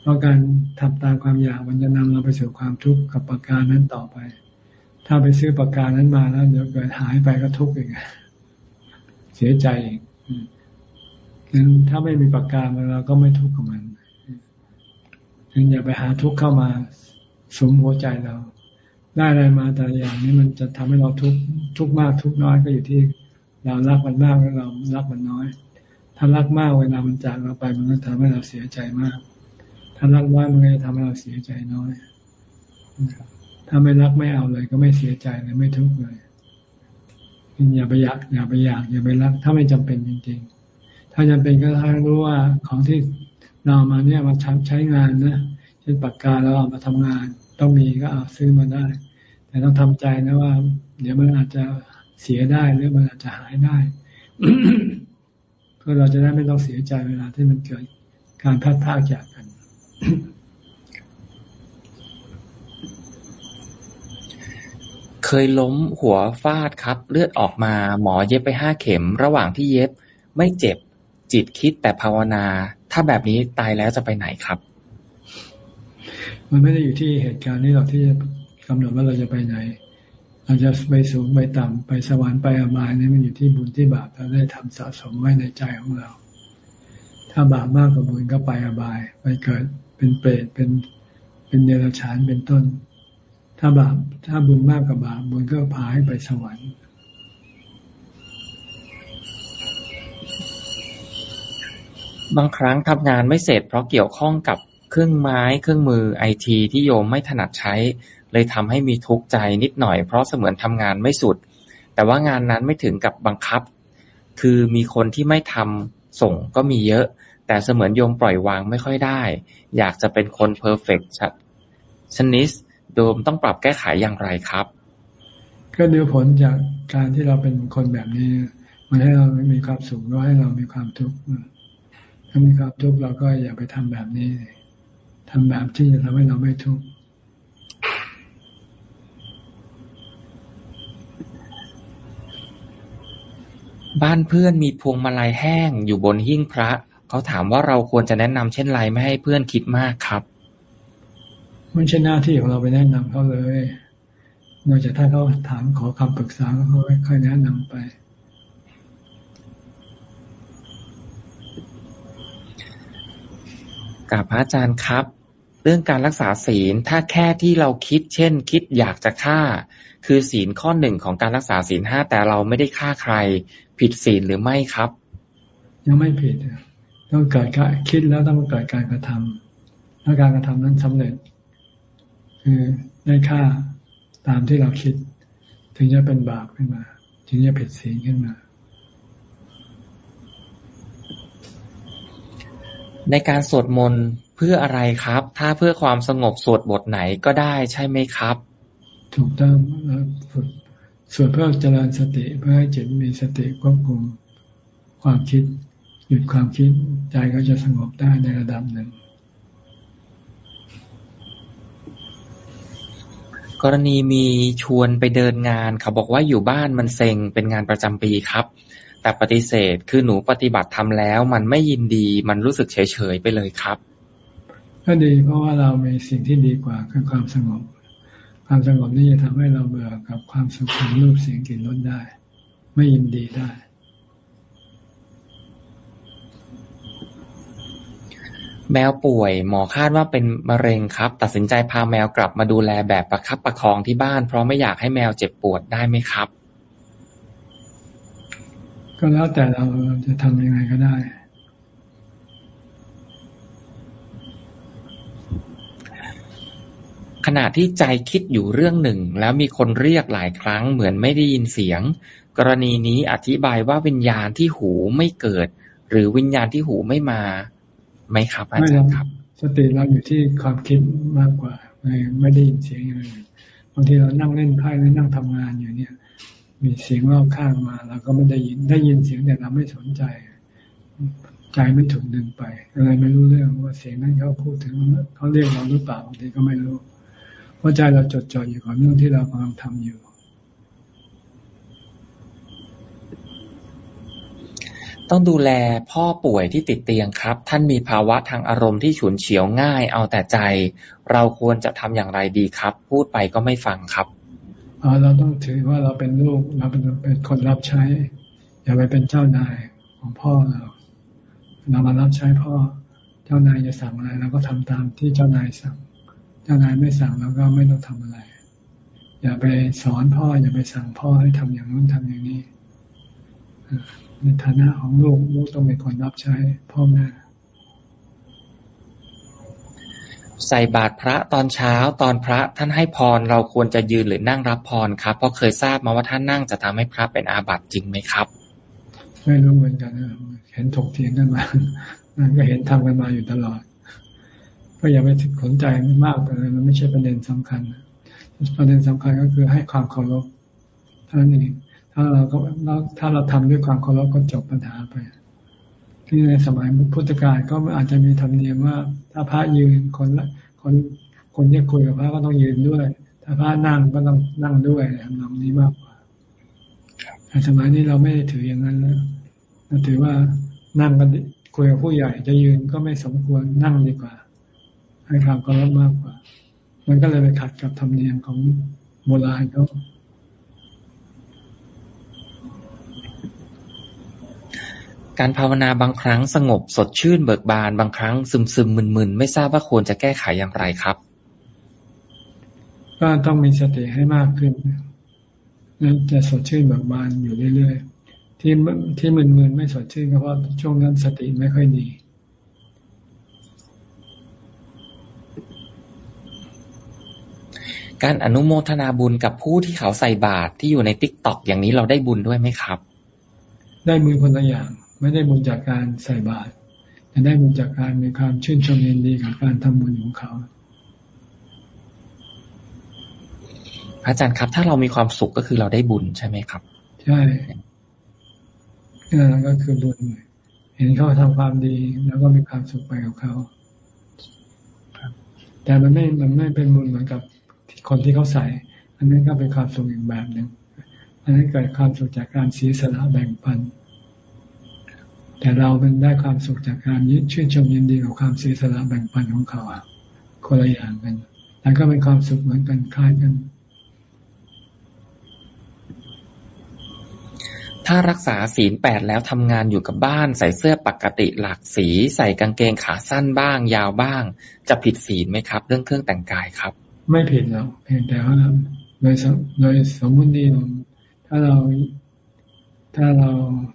เพราะการทำตามความอยากมันจะนำเราไปสู่ความทุกข์กับปากกานั้นต่อไป ถ้าไปซื้อปากกานั้นมาแล้วเดี๋ยวเกิดหายไปก็ทุกข์อีกเสียใจอีกงั้นถ้าไม่มีปากกาเราก็ไม่ทุกข์กับมันงั้นอย่าไปหาทุกข์เข้ามาสมหัวใจเรา ได้อะไรมาแต่อย่างนี้มันจะทำให้เราทุกข์ทุกข์มากทุกข์น้อยก็อยู่ที่ เรารักมันมากหรือเรารักมันน้อย ถ้ารักมากเวลามันจากเราไปมันก็ทำให้เราเสียใจมาก ถ้ารักน้อยมันก็จะทำให้เราเสียใจน้อยถ้าไม่รักไม่เอาเลยก็ไม่เสียใจเลยไม่ทุกข์เลยอย่าไปอยากอย่าไปอยากอย่าไปรัก ถ้าไม่จำเป็นจริง ๆ ถ้าจำเป็นก็ให้รู้ว่าของที่เรามาเนี่ยมาใช้งานนะเช่นปากกาเราเอามาทำงาน ต้องมีก็เอาซื้อมาได้ แต่ต้องทำใจนะว่า เดี๋ยวมันอาจจะเสียได้หรือมันอาจจะหายได้เพื่อเราจะได้ไม่ต้องเสียใจเวลาที่มันเกิดการพัดพากจากกัน เคยล้มหัวฟาดครับ เลือดออกมา หมอเย็บไปห้าเข็ม ระหว่างที่เย็บ ไม่เจ็บจิตคิดแต่ภาวนา ถ้าแบบนี้ตายแล้วจะไปไหนครับ มันไม่ได้อยู่ที่เหตุการณ์นี้หรอกที่จะกำหนดว่าเราจะไปไหน เราจะไปสูงไปต่ำไปสวรรค์ไปอบายนี่มันอยู่ที่บุญที่บาปเราได้ทำสะสมไว้ในใจของเรา ถ้าบาปมากกว่าบุญก็ไปอบาย ไปเกิดเป็นเปรตเป็นเป็นเดรัจฉานเป็นต้น ถ้าบาปถ้าบุญมากกว่าบาปบุญก็พาให้ไปสวรรค์บางครั้งทำงานไม่เสร็จเพราะเกี่ยวข้องกับ เครื่องไม้ เครื่องมือไอทีที่โยมไม่ถนัดใช้ เลยทำให้มีทุกข์ใจนิดหน่อย เพราะเสมือนทำงานไม่สุด แต่ว่างานนั้นไม่ถึงกับบังคับ คือมีคนที่ไม่ทำส่งก็มีเยอะ แต่เสมือนโยมปล่อยวางไม่ค่อยได้ อยากจะเป็นคนเพอร์เฟกต์ชนิสโดมต้องปรับแก้ไขอย่างไรครับ ก็ดูผลจากการที่เราเป็นคนแบบนี้ มันให้เรามีความสุขหรือให้เรามีความทุกข์ถ้ามีความทุกข์เราก็อย่าไปทำแบบนี้ ทำแบบที่จะทำให้เราไม่ทุกข์บ้านเพื่อนมีพวงมาลัยแห้งอยู่บนหิ้งพระ เขาถามว่าเราควรจะแนะนำเช่นไรไม่ให้เพื่อนคิดมากครับไม่ใช่หน้าที่ของเราไปแนะนำเขาเลยนอกจากถ้าเขาถามขอคำปรึกษาเขาค่อยแนะนำไป กับพระอาจารย์ครับ เรื่องการรักษาศีลถ้าแค่ที่เราคิด เช่น คิดอยากจะฆ่า คือศีลข้อหนึ่งของการรักษาศีลห้าแต่เราไม่ได้ฆ่าใคร ผิดศีลหรือไม่ครับ ยังไม่ผิด ต้องเกิดการคิดแล้วต้องเกิดการกระทำแล้วการกระทำนั้นสำเร็จ คือได้ฆ่าตามที่เราคิด ถึงจะเป็นบาปขึ้นมา ถึงจะผิดศีลขึ้นมาในการสวดมนต์เพื่ออะไรครับ ถ้าเพื่อความสงบสวดบทไหนก็ได้ใช่ไหมครับ ถูกต้องแล้วฝึกส่วนเพื่อเจริญสติเพื่อให้จิตมีสติควบคุมความคิด หยุดความคิดใจก็จะสงบได้ในระดับหนึ่ง กรณีมีชวนไปเดินงานเขาบอกว่าอยู่บ้านมันเซ็งเป็นงานประจำปีครับแต่ปฏิเสธคือหนูปฏิบัติทำแล้ว มันไม่ยินดีมันรู้สึกเฉยๆไปเลยครับ ก็ดีเพราะว่าเรามีสิ่งที่ดีกว่าคือความสงบ ความสงบนี่จะทำให้เราเบื่อกับความสุขของรูปเสียงกลิ่นรสได้ ไม่ยินดีได้ แมวป่วย หมอคาดว่าเป็นมะเร็งครับ ตัดสินใจพาแมวกลับมาดูแลแบบประคับประคองที่บ้าน เพราะไม่อยากให้แมวเจ็บปวดได้ไหมครับ ก็แล้วแต่เราจะทำยังไงก็ได้ ขณะที่ใจคิดอยู่เรื่องหนึ่ง แล้วมีคนเรียกหลายครั้งเหมือนไม่ได้ยินเสียง กรณีนี้อธิบายว่าวิญญาณที่หูไม่เกิด หรือวิญญาณที่หูไม่มาไหมครับอาจารย์ครับ สติเราอยู่ที่ความคิดมากกว่า ไม่ได้ยินเสียงอะไรบางทีเรานั่งเล่นไพ่หรือนั่งทำงานอยู่เนี่ย มีเสียงรอบข้างมาเราก็ไม่ได้ยินได้ยินเสียงแต่เราไม่สนใจใจไม่ถูกดึงไปอะไรไม่รู้เรื่องว่าเสียงนั้นเขาพูดถึงเขาเรียกเราหรือเปล่าบางทีก็ไม่รู้ พราะใจเราจดจ่ออยู่กับเรื่องที่เรากำลังทำอยู่ ต้องดูแลพ่อป่วยที่ติดเตียงครับ ท่านมีภาวะทางอารมณ์ที่ฉุนเฉียวง่าย เอาแต่ใจ เราควรจะทำอย่างไรดีครับ พูดไปก็ไม่ฟังครับเราต้องถือว่าเราเป็นลูกเราเป็นเป็นคนรับใช้ อย่าไปเป็นเจ้านายของพ่อเราเรามารับใช้พ่อ เจ้านายจะสั่งอะไรเราก็ทำตามที่เจ้านายสั่ง เจ้านายไม่สั่งเราก็ไม่ต้องทำอะไร อย่าไปสอนพ่อ อย่าไปสั่งพ่อให้ทำอย่างนู้นทำอย่างนี้ในฐานะของลูกลูกต้องเป็นคนรับใช้พ่อแม่ใส่บาตรพระตอนเช้าตอนพระท่านให้พรเราควรจะยืนหรือนั่งรับพรครับ เพราะเคยทราบมาว่าท่านนั่งจะทำให้พระเป็นอาบัติจริงไหมครับ ไม่รู้เหมือนกันเห็นถกเถียงกันมานั่นก็เห็นทำกันมาอยู่ตลอด ก็อย่าไปสนใจมากเลยมันไม่ใช่ประเด็นสำคัญประเด็นสำคัญก็คือให้ความเคารพเท่านั้นเองถ้าเราก็ถ้าเราทำด้วยความเคารพก็จบปัญหาไป ที่ในสมัยพุทธกาลก็อาจจะมีธรรมเนียมว่า ถ้าพระยืนคนละคนคนที่คุยกับพระก็ต้องยืนด้วย ถ้าพระนั่งก็ต้องนั่งด้วยทำนองนี้มากกว่าแต่สมัยนี้เราไม่ได้ถืออย่างนั้นแล้วเราถือว่านั่งกันคุยกับผู้ใหญ่จะยืนก็ไม่สมควรนั่งดีกว่า ให้ความเคารพมากกว่า มันก็เลยไปขัดกับธรรมเนียมของโบราณเขาการภาวนาบางครั้งสงบสดชื่นเบิกบานบางครั้งซึมซึมมึนมึนไม่ทราบว่าควรจะแก้ไขอย่างไรครับ ก็ต้องมีสติให้มากขึ้นนั้นจะสดชื่นเบิกบานอยู่เรื่อยๆที่ที่มึนมึนไม่สดชื่นก็เพราะช่วงนั้นสติไม่ค่อยดี การอนุโมทนาบุญกับผู้ที่เขาใส่บาตรที่อยู่ในติ๊กต็อกอย่างนี้เราได้บุญด้วยไหมครับ ได้บุญคนละอย่าง ไม่ได้บุญจากการใส่บาตรแต่ได้บุญจากการมีความชื่นชมยินดีกับการทำบุญของเขาอาจารย์ครับ ถ้าเรามีความสุขก็คือเราได้บุญใช่ไหมครับ ใช่นั่นก็คือบุญเห็นเขาทำความดี แล้วก็มีความสุขไปกับเขาแต่มันไม่มันไม่เป็นบุญเหมือนกับ คนที่เขาใส่ อันนั้นก็เป็นความสุขอีกแบบหนึ่งอันนั้นเกิดความสุขจากการเสียสละแบ่งปัน แต่เราเป็นได้ความสุขจากการยึดชื่นชมยินดีกับความเสียสละแบ่งปันของเขาอะคนละอย่างกันแต่ก็เป็นความสุขเหมือนกันคล้ายกัน ถ้ารักษาศีลแปดแล้วทำงานอยู่กับบ้าน ใส่เสื้อปกติหลากสี ใส่กางเกงขาสั้นบ้าง ยาวบ้าง จะผิดศีลไหมครับ เรื่องเครื่องแต่งกายครับ ไม่ผิดหรอกเพียงแต่ว่าโดยโดยสมมุติดีถ้าเราถ้าเรา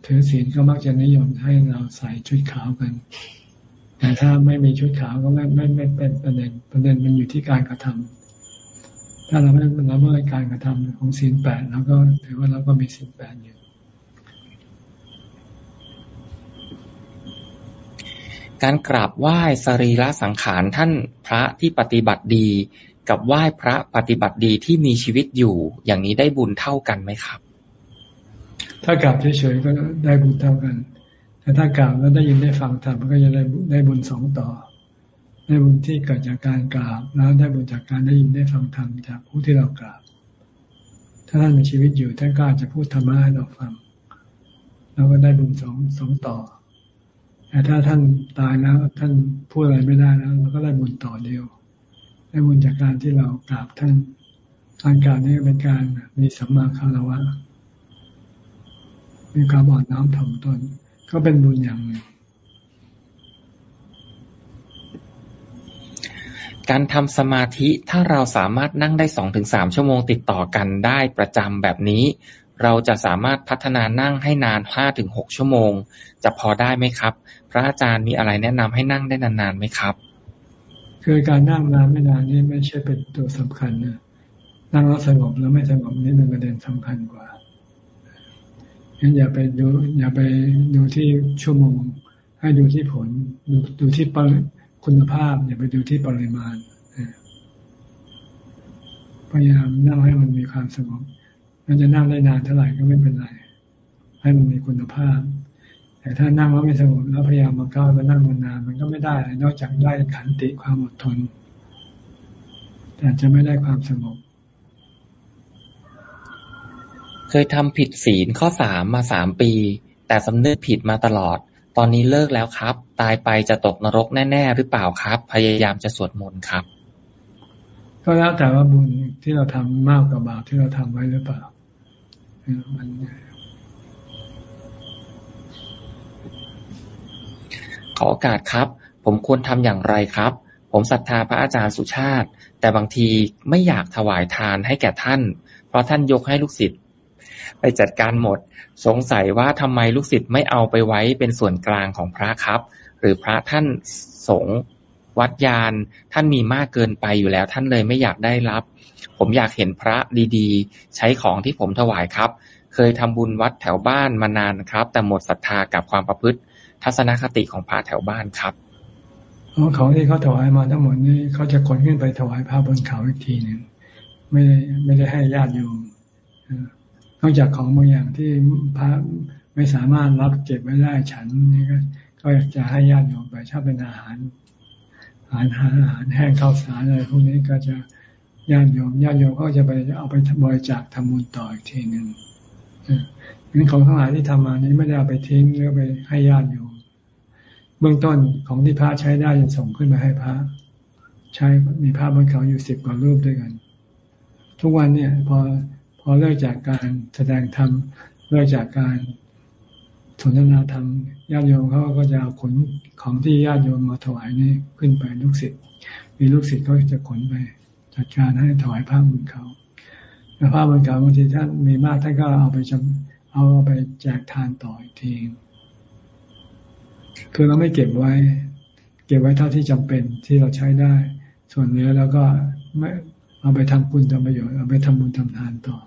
ถือศีลก็มักจะนิยมให้เราใส่ชุดขาวกัน แต่ถ้าไม่มีชุดขาวก็ไม่ไม่ไม่เป็นประเด็น ประเด็นมันอยู่ที่การกระทำถ้าเราไม่ละเมิดการกระทำของศีลแปดแล้วก็ถือว่าเราก็มีศีลแปดอยู่การกราบไหว้สรีระสังขารท่านพระที่ปฏิบัติดี กับไหว้พระปฏิบัติดีที่มีชีวิตอยู่ อย่างนี้ได้บุญเท่ากันไหมครับ ถ้ากราบเฉยๆก็ได้บุญเท่ากัน แต่ถ้ากราบแล้วได้ยินได้ฟังธรรมก็จะได้ได้บุญสองต่อ ได้บุญที่เกิดจากการกราบ แล้วได้บุญจากการได้ยินได้ฟังธรรมจากผู้ที่เรากราบ ถ้าท่านมีชีวิตอยู่ท่านก็อาจจะพูดธรรมะให้เราฟังเราก็ได้บุญสองสองต่อ แต่ถ้าท่านตายแล้วท่านพูดอะไรไม่ได้แล้วเราก็ได้บุญต่อเดียว ได้บุญจากการที่เรากราบท่าน การกราบนี้เป็นการมีสัมมาคารวะมีความอ่อนน้อมถ่อมตน ก็เป็นบุญอย่างหนึ่งการทำสมาธิถ้าเราสามารถนั่งได้สองถึงสามชั่วโมงติดต่อกันได้ประจำแบบนี้ เราจะสามารถพัฒนานั่งให้นานห้าถึงหกชั่วโมง จะพอได้ไหมครับ พระอาจารย์มีอะไรแนะนำให้นั่งได้นานๆไหมครับ คือการนั่งนานไม่นานนี่ไม่ใช่เป็นตัวสำคัญนะนั่งแล้วสงบแล้วไม่สงบนี่เป็นประเด็นสำคัญกว่างั้นอย่าไปดูอย่าไปดูที่ชั่วโมง ให้ดูที่ผล ดูดูที่คุณภาพ อย่าไปดูที่ปริมาณพยายามนั่งให้มันมีความสงบมันจะนั่งได้นานเท่าไหร่ก็ไม่เป็นไร ให้มันมีคุณภาพ แต่ถ้านั่งแล้วไม่สงบแล้วพยายามมาก้าวแล้วนั่งนานมันก็ไม่ได้นอกจากได้ขันติความอดทน แต่จะไม่ได้ความสงบ เคยทำผิดศีลข้อสามมาสามปี แต่สำนึกผิดมาตลอด ตอนนี้เลิกแล้วครับ ตายไปจะตกนรกแน่ ๆ หรือเปล่าครับ พยายามจะสวดมนต์ครับ ก็แล้วแต่ว่าบุญที่เราทำมากกว่าบาปที่เราทำไว้หรือเปล่ามัน ขอโอกาสครับ ผมควรทำอย่างไรครับ ผมศรัทธาพระอาจารย์สุชาติ แต่บางทีไม่อยากถวายทานให้แก่ท่าน เพราะท่านยกให้ลูกศิษย์ไปจัดการหมด สงสัยว่าทำไมลูกศิษย์ไม่เอาไปไว้เป็นส่วนกลางของพระครับ หรือพระท่านสงวัดยานท่านมีมากเกินไปอยู่แล้ว ท่านเลยไม่อยากได้รับ ผมอยากเห็นพระดีๆ ใช้ของที่ผมถวายครับ เคยทำบุญวัดแถวบ้านมานานครับ แต่หมดศรัทธากับความประพฤติ ทัศนคติของพระแถวบ้านครับของที่เขาถวายมาทั้งหมดนี้เขาจะขนขึ้นไปถวายพระบนเขาอีกทีหนึ่งไม่ได้ไม่ได้ให้ญาติโยมนอกจากของบางอย่างที่พระไม่สามารถรับเก็บไว้ได้ฉันนี่ก็ก็จะให้ญาติโยมไปชอบเป็นอาหารอาหารอาหารแห้งข้าวสารอะไรพวกนี้ก็จะญาติโยมญาติโยมเขาจะไปเอาไปบริจาคทำบุญต่ออีกทีหนึ่ง งั้นของทั้งหลายที่ทำมานี้ไม่ได้เอาไปทิ้งหรือไปให้ญาติโยมเบื้องต้นของที่พระใช้ได้จะส่งขึ้นมาให้พระ ใช้มีพระบนเขาอยู่สิบกว่ารูปด้วยกัน ทุกวันเนี่ย พอพอเลิกจากการแสดงธรรมเลิกจากการสนทนาธรรมญาติโยมเขาก็จะเอาขนของที่ญาติโยมมาถวายนี่ขึ้นไปลูกศิษย์มีลูกศิษย์ก็จะขนไป จัดการให้ถวายผ้าบนเขาแล้วผ้าบนเขาบางทีท่านมีมากท่านก็เอาไปจำ เอาไปแจกทานต่ออีกทีคือเราไม่เก็บไว้ เก็บไว้เท่าที่จำเป็นที่เราใช้ได้ ส่วนเนื้อแล้วก็ไม่เอาไปทำบุญทำประโยชน์เอาไปทำบุญทำทานต่อ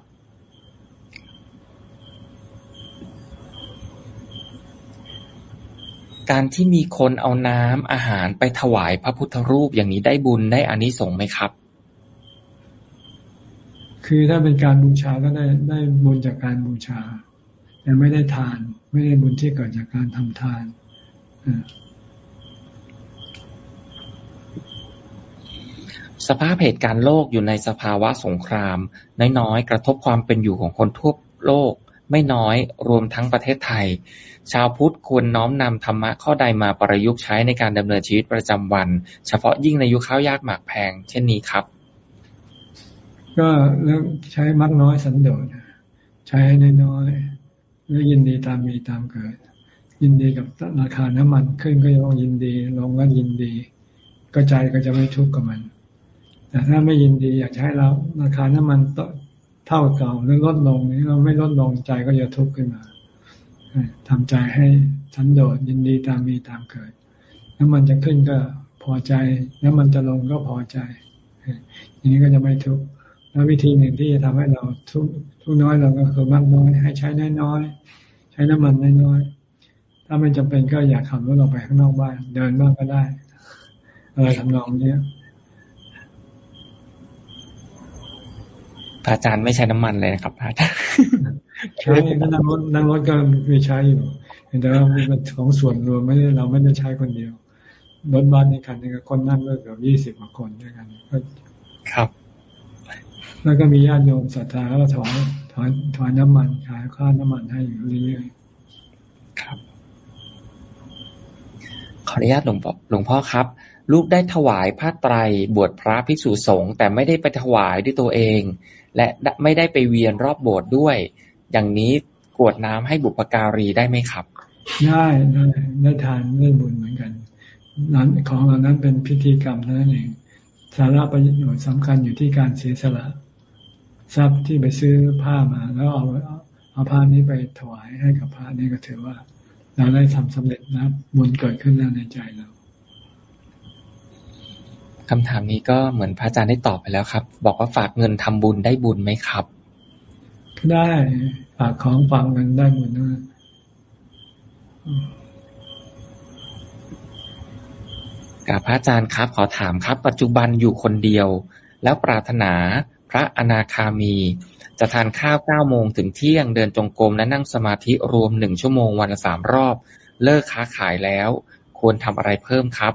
การที่มีคนเอาน้ำอาหารไปถวายพระพุทธรูปอย่างนี้ได้บุญได้อานิสงส์ไหมครับ คือถ้าเป็นการบูชาก็ได้ได้บุญจากการบูชา แต่ไม่ได้ทาน ไม่ได้บุญที่เกิดจากการทำทานสภาพเหตุการณ์โลกอยู่ในสภาวะสงคราม น้อยๆ กระทบความเป็นอยู่ของคนทั่วโลก ไม่น้อยรวมทั้งประเทศไทย ชาวพุทธควรน้อมนำธรรมะข้อใดมาประยุกต์ใช้ในการดำเนินชีวิตประจำวัน เฉพาะยิ่งในยุคข้าวยากหมากแพง เช่นนี้ครับ ก็เรื่องใช้มักน้อยสันโดษใช้ให้น้อย ๆแล้วยินดีตามมีตามเกิด ยินดีกับราคาน้ำมันขึ้นก็ยังยินดีลงก็ยินดี ก็ใจก็จะไม่ทุกข์กับมัน แต่ถ้าไม่ยินดีอยากให้เราราคาน้ำมันเท่าเก่าหรือลดลงนี้เราไม่ลดลงใจก็จะทุกข์ขึ้นมาทำใจให้สันโดษยินดีตามมีตามเกิด น้ำมันจะขึ้นก็พอใจ น้ำมันจะลงก็พอใจอย่างนี้ก็จะไม่ทุกข์แล้ววิธีหนึ่งที่จะทำให้เราทุก ทุกน้อยเราก็คือมากน้อยให้ใช้น้อยๆใช้น้ำมันน้อยๆถ้าไม่จำเป็นก็อยากขับรถออกไปข้างนอกบ้าน เดินบ้างก็ได้อะไรทำนองเนี้ยพระอาจารย์ไม่ใช้น้ำมันเลยนะครับพระอาจารย์ใช้ก็นั่งรถนั่งรถก็มีใช้อยู่แต่ว่ามันของส่วนรวมไม่ได้เราไม่ได้ใช้คนเดียวรถบัสในคันนึงก็คนนั่งก็เกือบยี่สิบกว่าคนด้วยกันก็ครับ แล้วก็มีญาติโยมศรัทธาก็ถอนถอนถอนน้ำมันขายค่าน้ำมันให้อยู่เรื่อยๆครับ ขออนุญาตหลวงพ่อหลวงพ่อครับ ลูกได้ถวายผ้าไตรบวชพระภิกษุสงฆ์แต่ไม่ได้ไปถวายด้วยตัวเอง และไม่ได้ไปเวียนรอบโบสถ์ด้วย อย่างนี้กวดน้ำให้บุปการีได้ไหมครับ ได้ได้ได้ทานได้บุญเหมือนกันนั้นของเหล่านั้นเป็นพิธีกรรมนั่นเองสาระประโยชน์สำคัญอยู่ที่การเสียสละ ทรัพย์ที่ไปซื้อผ้ามาแล้วเอาเอาผ้านี้ไปถวายให้กับพระนี่ก็ถือว่า เราได้ทำสำเร็จนะบุญเกิดขึ้นแล้วในใจเราคำถามนี้ก็เหมือนพระอาจารย์ได้ตอบไปแล้วครับ บอกว่าฝากเงินทำบุญได้บุญไหมครับได้ฝากของฝากเงินได้บุญนะกับพระอาจารย์ครับ ขอถามครับ ปัจจุบันอยู่คนเดียว แล้วปรารถนา พระอนาคามี จะทานข้าวเก้าโมงถึงเที่ยง เดินจงกรมและนั่งสมาธิรวมหนึ่งชั่วโมงวันละสามรอบ เลิกค้าขายแล้ว ควรทำอะไรเพิ่มครับ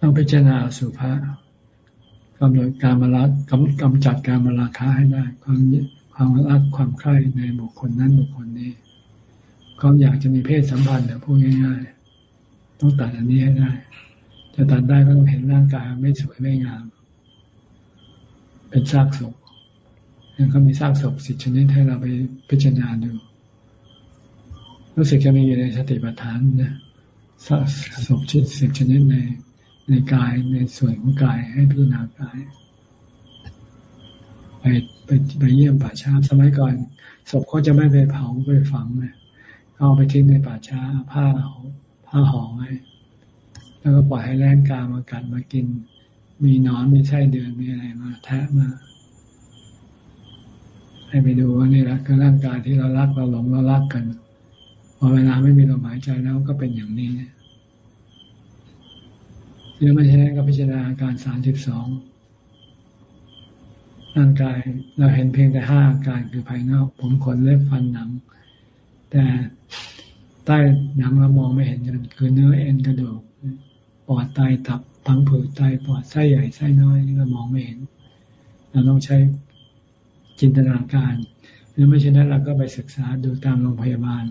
ต้องพิจารณาสุภาพกำหนดการมาลักำกำจัดการมาราคาให้ได้ ความความรักความใคร่ในบุคคลนั้นบุคคลนี้ความอยากจะมีเพศสัมพันธ์เนี่ยพูดง่ายๆ ต้องตัดอันนี้ให้ได้ จะตัดได้ก็ต้องเห็นร่างกายไม่สวยไม่งาม เป็นซากศพเขามีสร้างศพสิทธิชนิดให้เราไปพิจารณาดู รู้สึกจะมีอยู่ในสติปัฏฐานนะซากศพชิดสิบชนิดในในกายในส่วนของกายให้พิจารณากาย ไปไปไปเยี่ยมป่าช้าสมัยก่อนศพเขาจะไม่ไปเผาไปฝังเลยเอาไปทิ้งในป่าช้าผ้าผ้าห่อไว้แล้วก็ปล่อยให้แรงกามากัดมากิน มีนอนมีไส้เดือนมีอะไรมาแทะมา ให้ไปดูว่านี่แหละคือร่างกายที่เรารักเราหลงเรารักกันพอเวลาไม่มีลมหายใจแล้วก็เป็นอย่างนี้ยังไม่ใช่ก็พิจารณาการสามสิบสองร่างกายเราเห็นเพียงแต่ห้าอาการคือภายนอก ผมขนเล็บฟันหนัง แต่ใต้หนังเรามองไม่เห็นกันคือเนื้อเอ็นกระดูกปอดไตตับ งผืดไตปอดไส้ใหญ่ไส้น้อยนี่เรามองไม่เห็น เราต้องใช้จินตนาการหรือไม่เช่นนั้นเราก็ไปศึกษาดูตามโรงพยาบาล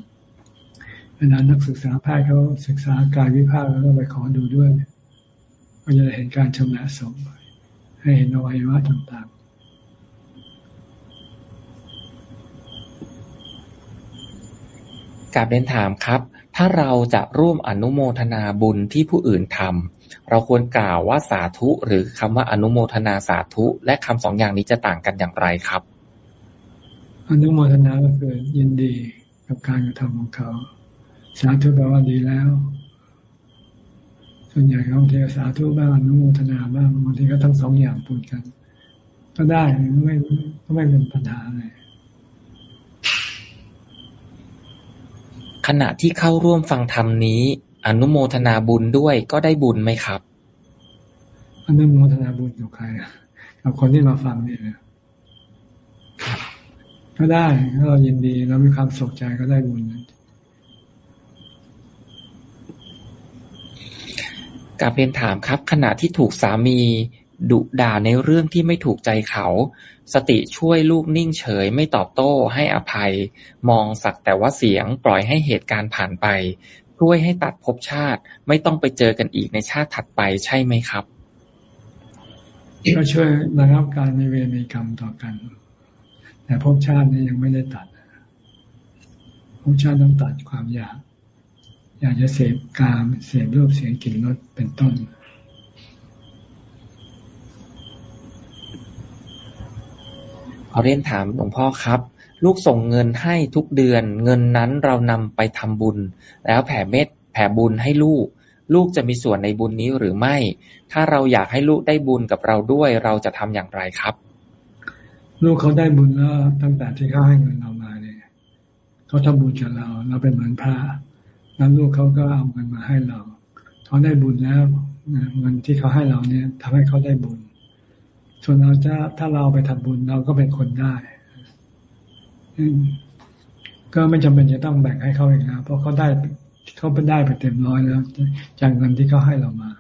เวลานักศึกษาแพทย์เขาศึกษากายวิภาคแล้วก็ไปขอดูด้วยก็จะเห็นการชำระศพให้เห็นอวัยวะต่างๆ กาบเรียนถามครับ ถ้าเราจะร่วมอนุโมทนาบุญที่ผู้อื่นทำ เราควรกล่าวว่าสาธุ หรือคำว่าอนุโมทนาสาธุ และคำสองอย่างนี้จะต่างกันอย่างไรครับ อนุโมทนาก็คือยินดีกับการกระทำของเขา สาธุแปลว่าดีแล้ว ส่วนใหญ่บางทีสาธุบ้างอนุโมทนาบ้างบางทีก็ทั้งสองอย่างปนกัน ก็ได้ไม่ก็ไม่เป็นปัญหาเลยขณะที่เข้าร่วมฟังธรรมนี้ อนุโมทนาบุญด้วยก็ได้บุญไหมครับอนุโมทนาบุญกับใครกับคนที่มาฟังนี่นะก็ได้ถ้าเรายินดีเรามีความสุขใจก็ได้บุญกับเรียนถามครับ ขณะที่ถูกสามีดุด่าในเรื่องที่ไม่ถูกใจเขา สติช่วยลูกนิ่งเฉย ไม่ตอบโต้ให้อภัย มองสักแต่ว่าเสียงปล่อยให้เหตุการณ์ผ่านไป ช่วยให้ตัดภพชาติ ไม่ต้องไปเจอกันอีกในชาติถัดไปใช่ไหมครับ ก็ช่วยระงับการมีเวรมีกรรมต่อกัน แต่ภพชาตินี้ยังไม่ได้ตัดภพชาติต้องตัดความอยาก อยากจะเสพกามเสพรูปเสียงกลิ่นรสเป็นต้นขอเรียนถามหลวงพ่อครับ ลูกส่งเงินให้ทุกเดือน เงินนั้นเรานำไปทำบุญ แล้วแผ่เมตแผ่บุญให้ลูก ลูกจะมีส่วนในบุญนี้หรือไม่ ถ้าเราอยากให้ลูกได้บุญกับเราด้วย เราจะทำอย่างไรครับ ลูกเขาได้บุญแล้วตั้งแต่ที่เขาให้เงินเรามาเนี่ยเขาทำบุญกับเรา เราเป็นเหมือนพระแล้วลูกเขาก็เอาเงินมาให้เราเขาได้บุญแล้วเงินที่เขาให้เราเนี่ยทำให้เขาได้บุญ ส่วนเราจะถ้าเราไปทำบุญเราก็เป็นคนได้ ก็ไม่จำเป็นจะต้องแบ่งให้เขาเองนะเพราะเขาได้เขาไปได้ไปเต็มร้อยแล้วจากเงินที่เขาให้เรามา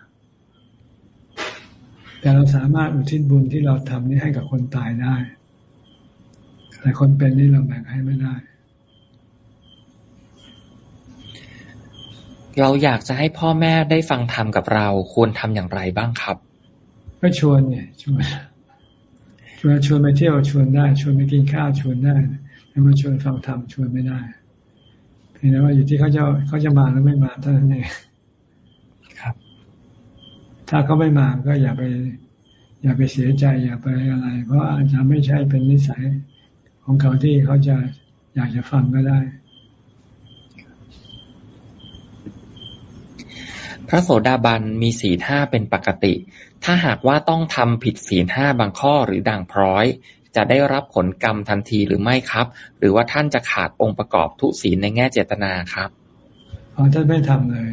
แต่เราสามารถอุทิศบุญที่เราทำนี้ให้กับคนตายได้ แต่คนเป็นนี่เราแบ่งให้ไม่ได้ เราอยากจะให้พ่อแม่ได้ฟังธรรมกับเราควรทำอย่างไรบ้างครับก็ชวนเนี่ยชวนชวนชวนไปเที่ยวชวนได้ ชวนไปกินข้าวชวนได้ แต่มาชวนฟังธรรมชวนไม่ได้ เพียงแต่ว่าอยู่ที่เขาจะเขาจะมาหรือไม่มาเท่านั้นเองครับ ถ้าเขาไม่มาก็อย่าไป อย่าไปเสียใจ อย่าไปอะไร เพราะอาจจะไม่ใช่เป็นนิสัยของเขาที่เขาจะอยากจะฟังก็ได้ พระโสดาบันมีศีลห้าเป็นปกติ ถ้าหากว่าต้องทำผิดศีลห้าบางข้อหรือด่างพร้อย จะได้รับผลกรรมทันทีหรือไม่ครับ หรือว่าท่านจะขาดองค์ประกอบทุศีลในแง่เจตนาครับอ๋อท่านไม่ทำเลย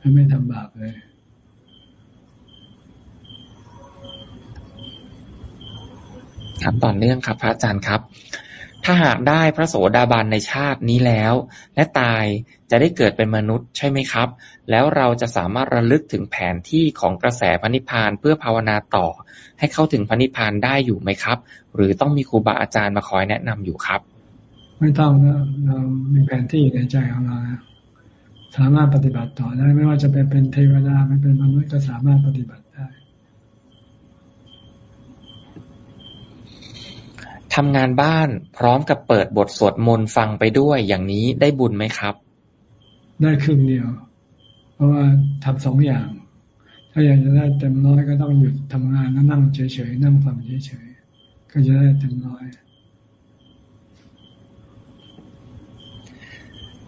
ท่านไม่ทำบาปเลยครับต่อเนื่องครับพระอาจารย์ครับ ถ้าหากได้พระโสดาบันในชาตินี้แล้ว และตาย จะได้เกิดเป็นมนุษย์ใช่ไหมครับ แล้วเราจะสามารถระลึกถึงแผนที่ของกระแสพระนิพพานเพื่อภาวนาต่อ ให้เข้าถึงพระนิพพานได้อยู่ไหมครับ หรือต้องมีครูบาอาจารย์มาคอยแนะนำอยู่ครับ ไม่ต้องนะเรามีแผนที่อยู่ในใจของเราสามารถปฏิบัติต่อได้ไม่ว่าจะเป็นเป็นเทวดาไม่เป็นมนุษย์ก็สามารถปฏิบัติได้ทำงานบ้านพร้อมกับเปิดบทสวดมนต์ฟังไปด้วยอย่างนี้ได้บุญไหมครับ ได้ครึ่งเดียว เพราะว่าทำสองอย่าง ถ้าอยากจะได้เต็มร้อยก็ต้องหยุดทำงานแล้วนั่งเฉยๆนั่งฟังเฉยๆก็จะได้เต็มร้อย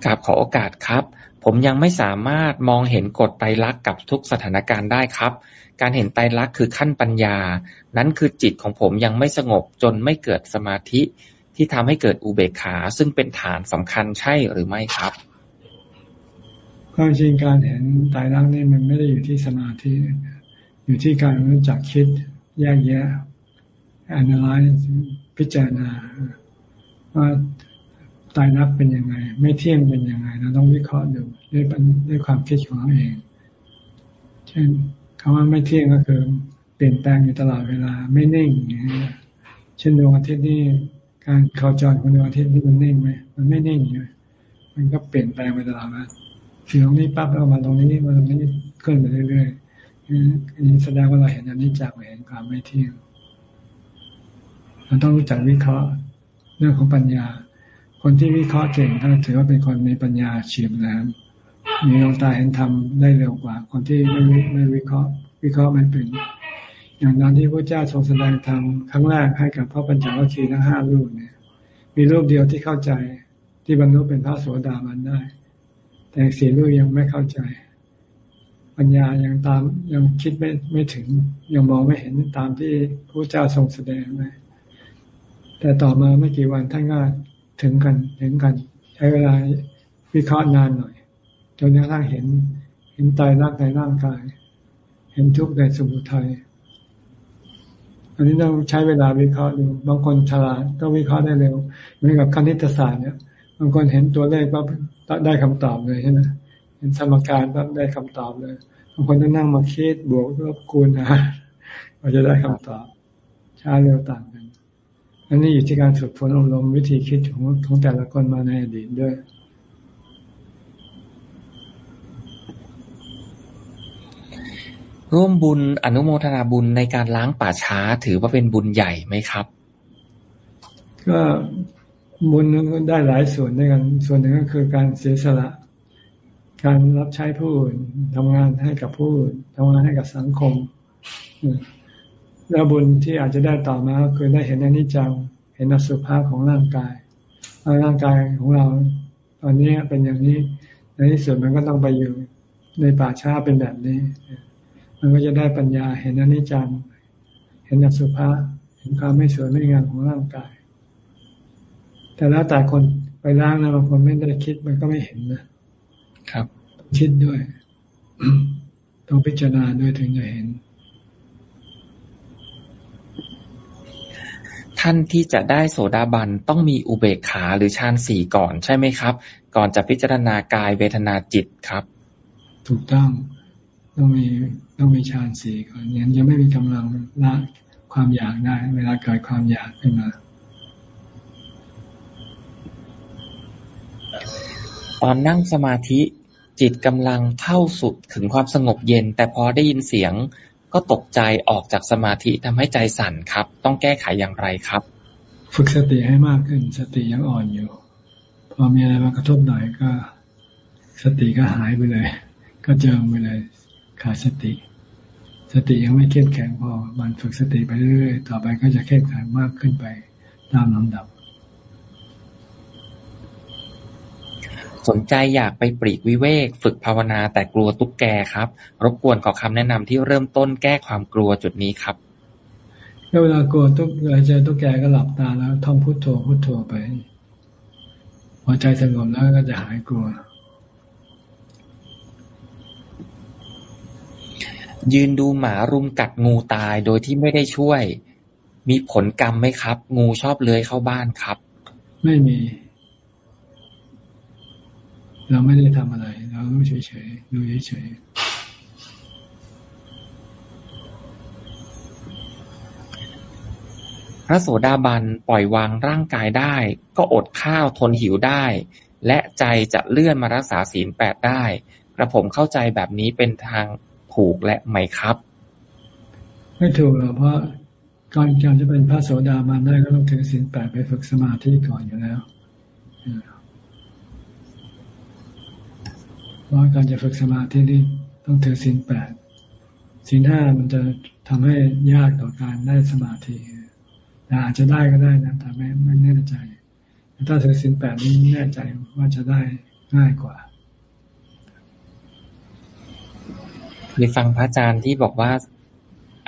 กราบขอโอกาสครับ ผมยังไม่สามารถมองเห็นกฎไตรลักษณ์กับทุกสถานการณ์ได้ครับ การเห็นไตรลักษณ์คือขั้นปัญญา นั้นคือจิตของผมยังไม่สงบจนไม่เกิดสมาธิที่ทำให้เกิดอุเบกขา ซึ่งเป็นฐานสำคัญใช่หรือไม่ครับ ความจริงการเห็นไตรลักนี่มันไม่ได้อยู่ที่สมาธิ อยู่ที่การรู้จักคิดแยกแยะ analyze พิจารณา ว่าตายรักเป็นยังไง ไม่เที่ยงเป็นยังไงเราต้องวิเคราะห์ดูด้วยด้วยความคิดของเราเอง เช่นคำว่าไม่เที่ยงก็คือ เปลี่ยนแปลงอยู่ตลอดเวลา ไม่นิ่งอย่างนี้เช่นดวงอาทิตย์นี่การเข้าจรของดวงอาทิตย์นี่มันนิ่งไหมมันไม่นิ่งอยู่มันก็เปลี่ยนแปลงไปตลอดเวลา อยู่ตรงนี้ปั๊บแล้วมาตรงนี้มาตรงนี้ขึ้นไปเรื่อยๆอันนี้แสดงว่าเราเห็นอันนี้จากเห็นความไม่เที่ยงเราต้องรู้จักวิเคราะห์เรื่องของปัญญา คนที่วิเคราะห์เก่งก็ถือว่าเป็นคนมีปัญญาเฉียบแหลมมีดวงตาเห็นธรรมได้เร็วกว่า คนที่ไม่ไม่วิเคราะห์ วิเคราะห์ไม่เป็น อย่างตอนที่พระเจ้าทรงแสดงธรรมครั้งแรกให้กับพระปัญจวัคคีย์ทั้งห้ารูปเนี่ย มีรูปเดียวที่เข้าใจที่บรรลุเป็นพระโสดาบันได้ แต่สี่รูปยังไม่เข้าใจ ปัญญายังตามยังคิดไม่ไม่ถึง ยังมองไม่เห็นตามที่พระเจ้าทรงแสดงเลยแต่ต่อมาไม่กี่วันท่านก็ถึงกันถึงกัน ใช้เวลาวิเคราะห์นานหน่อย จนกระทั่งเห็น เห็นตายรักในร่างกาย เห็นทุกข์ในสมุทัยอันนี้ต้องใช้เวลาวิเคราะห์ดูบางคนฉลาดก็วิเคราะห์ได้เร็วเหมือนกับคณิตศาสตร์เนี่ยบางคนเห็นตัวเลขก็ ได้คำตอบเลยใช่ไหมเห็นสมการก็ได้คำตอบเลยบางคนต้องนั่งมาคิดบวกลบคูณนะก็จะได้คำตอบช้าเร็วต่างกันอันนี้อยู่ที่การฝึกฝนอบรมวิธีคิดของของแต่ละคนมาในอดีตด้วยร่วมบุญอนุโมทนาบุญในการล้างป่าช้าถือว่าเป็นบุญใหญ่ไหมครับ ก็ บุญได้หลายส่วนด้วยกัน ส่วนหนึ่งก็คือการเสียสละ การรับใช้ผู้อื่นทำงานให้กับผู้อื่นทำงานให้กับสังคม แล้วบุญที่อาจจะได้ต่อมาก็คือได้เห็นอนิจจัง เห็นอสุภะของร่างกายร่างกายของเรา ตอนนี้เป็นอย่างนี้ ในที่สุดมันก็ต้องไปอยู่ในป่าช้าเป็นแบบนี้ มันก็จะได้ปัญญาเห็นอนิจจัง เห็นอสุภะ เห็นความไม่สวยไม่งามของร่างกาย แต่แล้วแต่คนไปล้างนะบางคนไม่ได้คิดมันก็ไม่เห็นนะครับ คิดด้วย ต้องพิจารณาด้วยถึงจะเห็น ท่านที่จะได้โสดาบันต้องมีอุเบกขาหรือฌานสี่ก่อนใช่ไหมครับ ก่อนจะพิจารณากายเวทนาจิตครับ ถูกต้องต้องมีต้องมีฌานสี่ก่อนงั้นจะไม่มีกำลังละความอยากได้ เวลาเกิดความอยากขึ้นมา ตอนนั่งสมาธิจิตกำลังเข้าสุดถึงความสงบเย็น แต่พอได้ยินเสียงก็ตกใจออกจากสมาธิทำให้ใจสั่นครับ ต้องแก้ไขอย่างไรครับ ฝึกสติให้มากขึ้น สติยังอ่อนอยู่ พอมีอะไรมากระทบหน่อยก็ สติก็หายไปเลย ก็เจิมไปเลยขาดสติ สติยังไม่เข้มแข็งพอ มันฝึกสติไปเรื่อยๆ ต่อไปก็จะเข้มแข็งมากขึ้นไปตามลำดับ สนใจอยากไปปรีกวิเวก ฝึกภาวนาแต่กลัวตุ๊กแกครับ รบกวนขอคำแนะนำที่เริ่มต้นแก้ความกลัวจุดนี้ครับเวลากลัวตุ๊กเวลาเจอตุ๊กแกก็หลับตาแล้วท่องพุทโธพุทโธไปพอใจสงบแล้วก็จะหายกลัว ยืนดูหมารุมกัดงูตายโดยที่ไม่ได้ช่วย มีผลกรรมไหมครับ งูชอบเลื้อยเข้าบ้านครับ ไม่มี เราไม่ได้ทำอะไร เราเฉยเฉยดูเฉยเฉยพระโสดาบันปล่อยวางร่างกายได้ ก็อดข้าวทนหิวได้ และใจจะเลื่อนมารักษาศีลแปดได้ กระผมเข้าใจแบบนี้เป็นทางถูกและไหมครับ ไม่ถูกหรอกเพราะก่อนการจะเป็นพระโสดาบันได้ก็ต้องถือศีลแปดไปฝึกสมาธิก่อนอยู่แล้ว เพราะการจะฝึกสมาธินี่ต้องถือศีลแปดศีลห้ามันจะทำให้ยากต่อการได้สมาธิแต่อาจจะได้ก็ได้นะแต่ไม่ไม่แน่ใจถ้าถือศีลแปดนี่แน่ใจว่าจะได้ง่ายกว่าเคยฟังพระอาจารย์ที่บอกว่า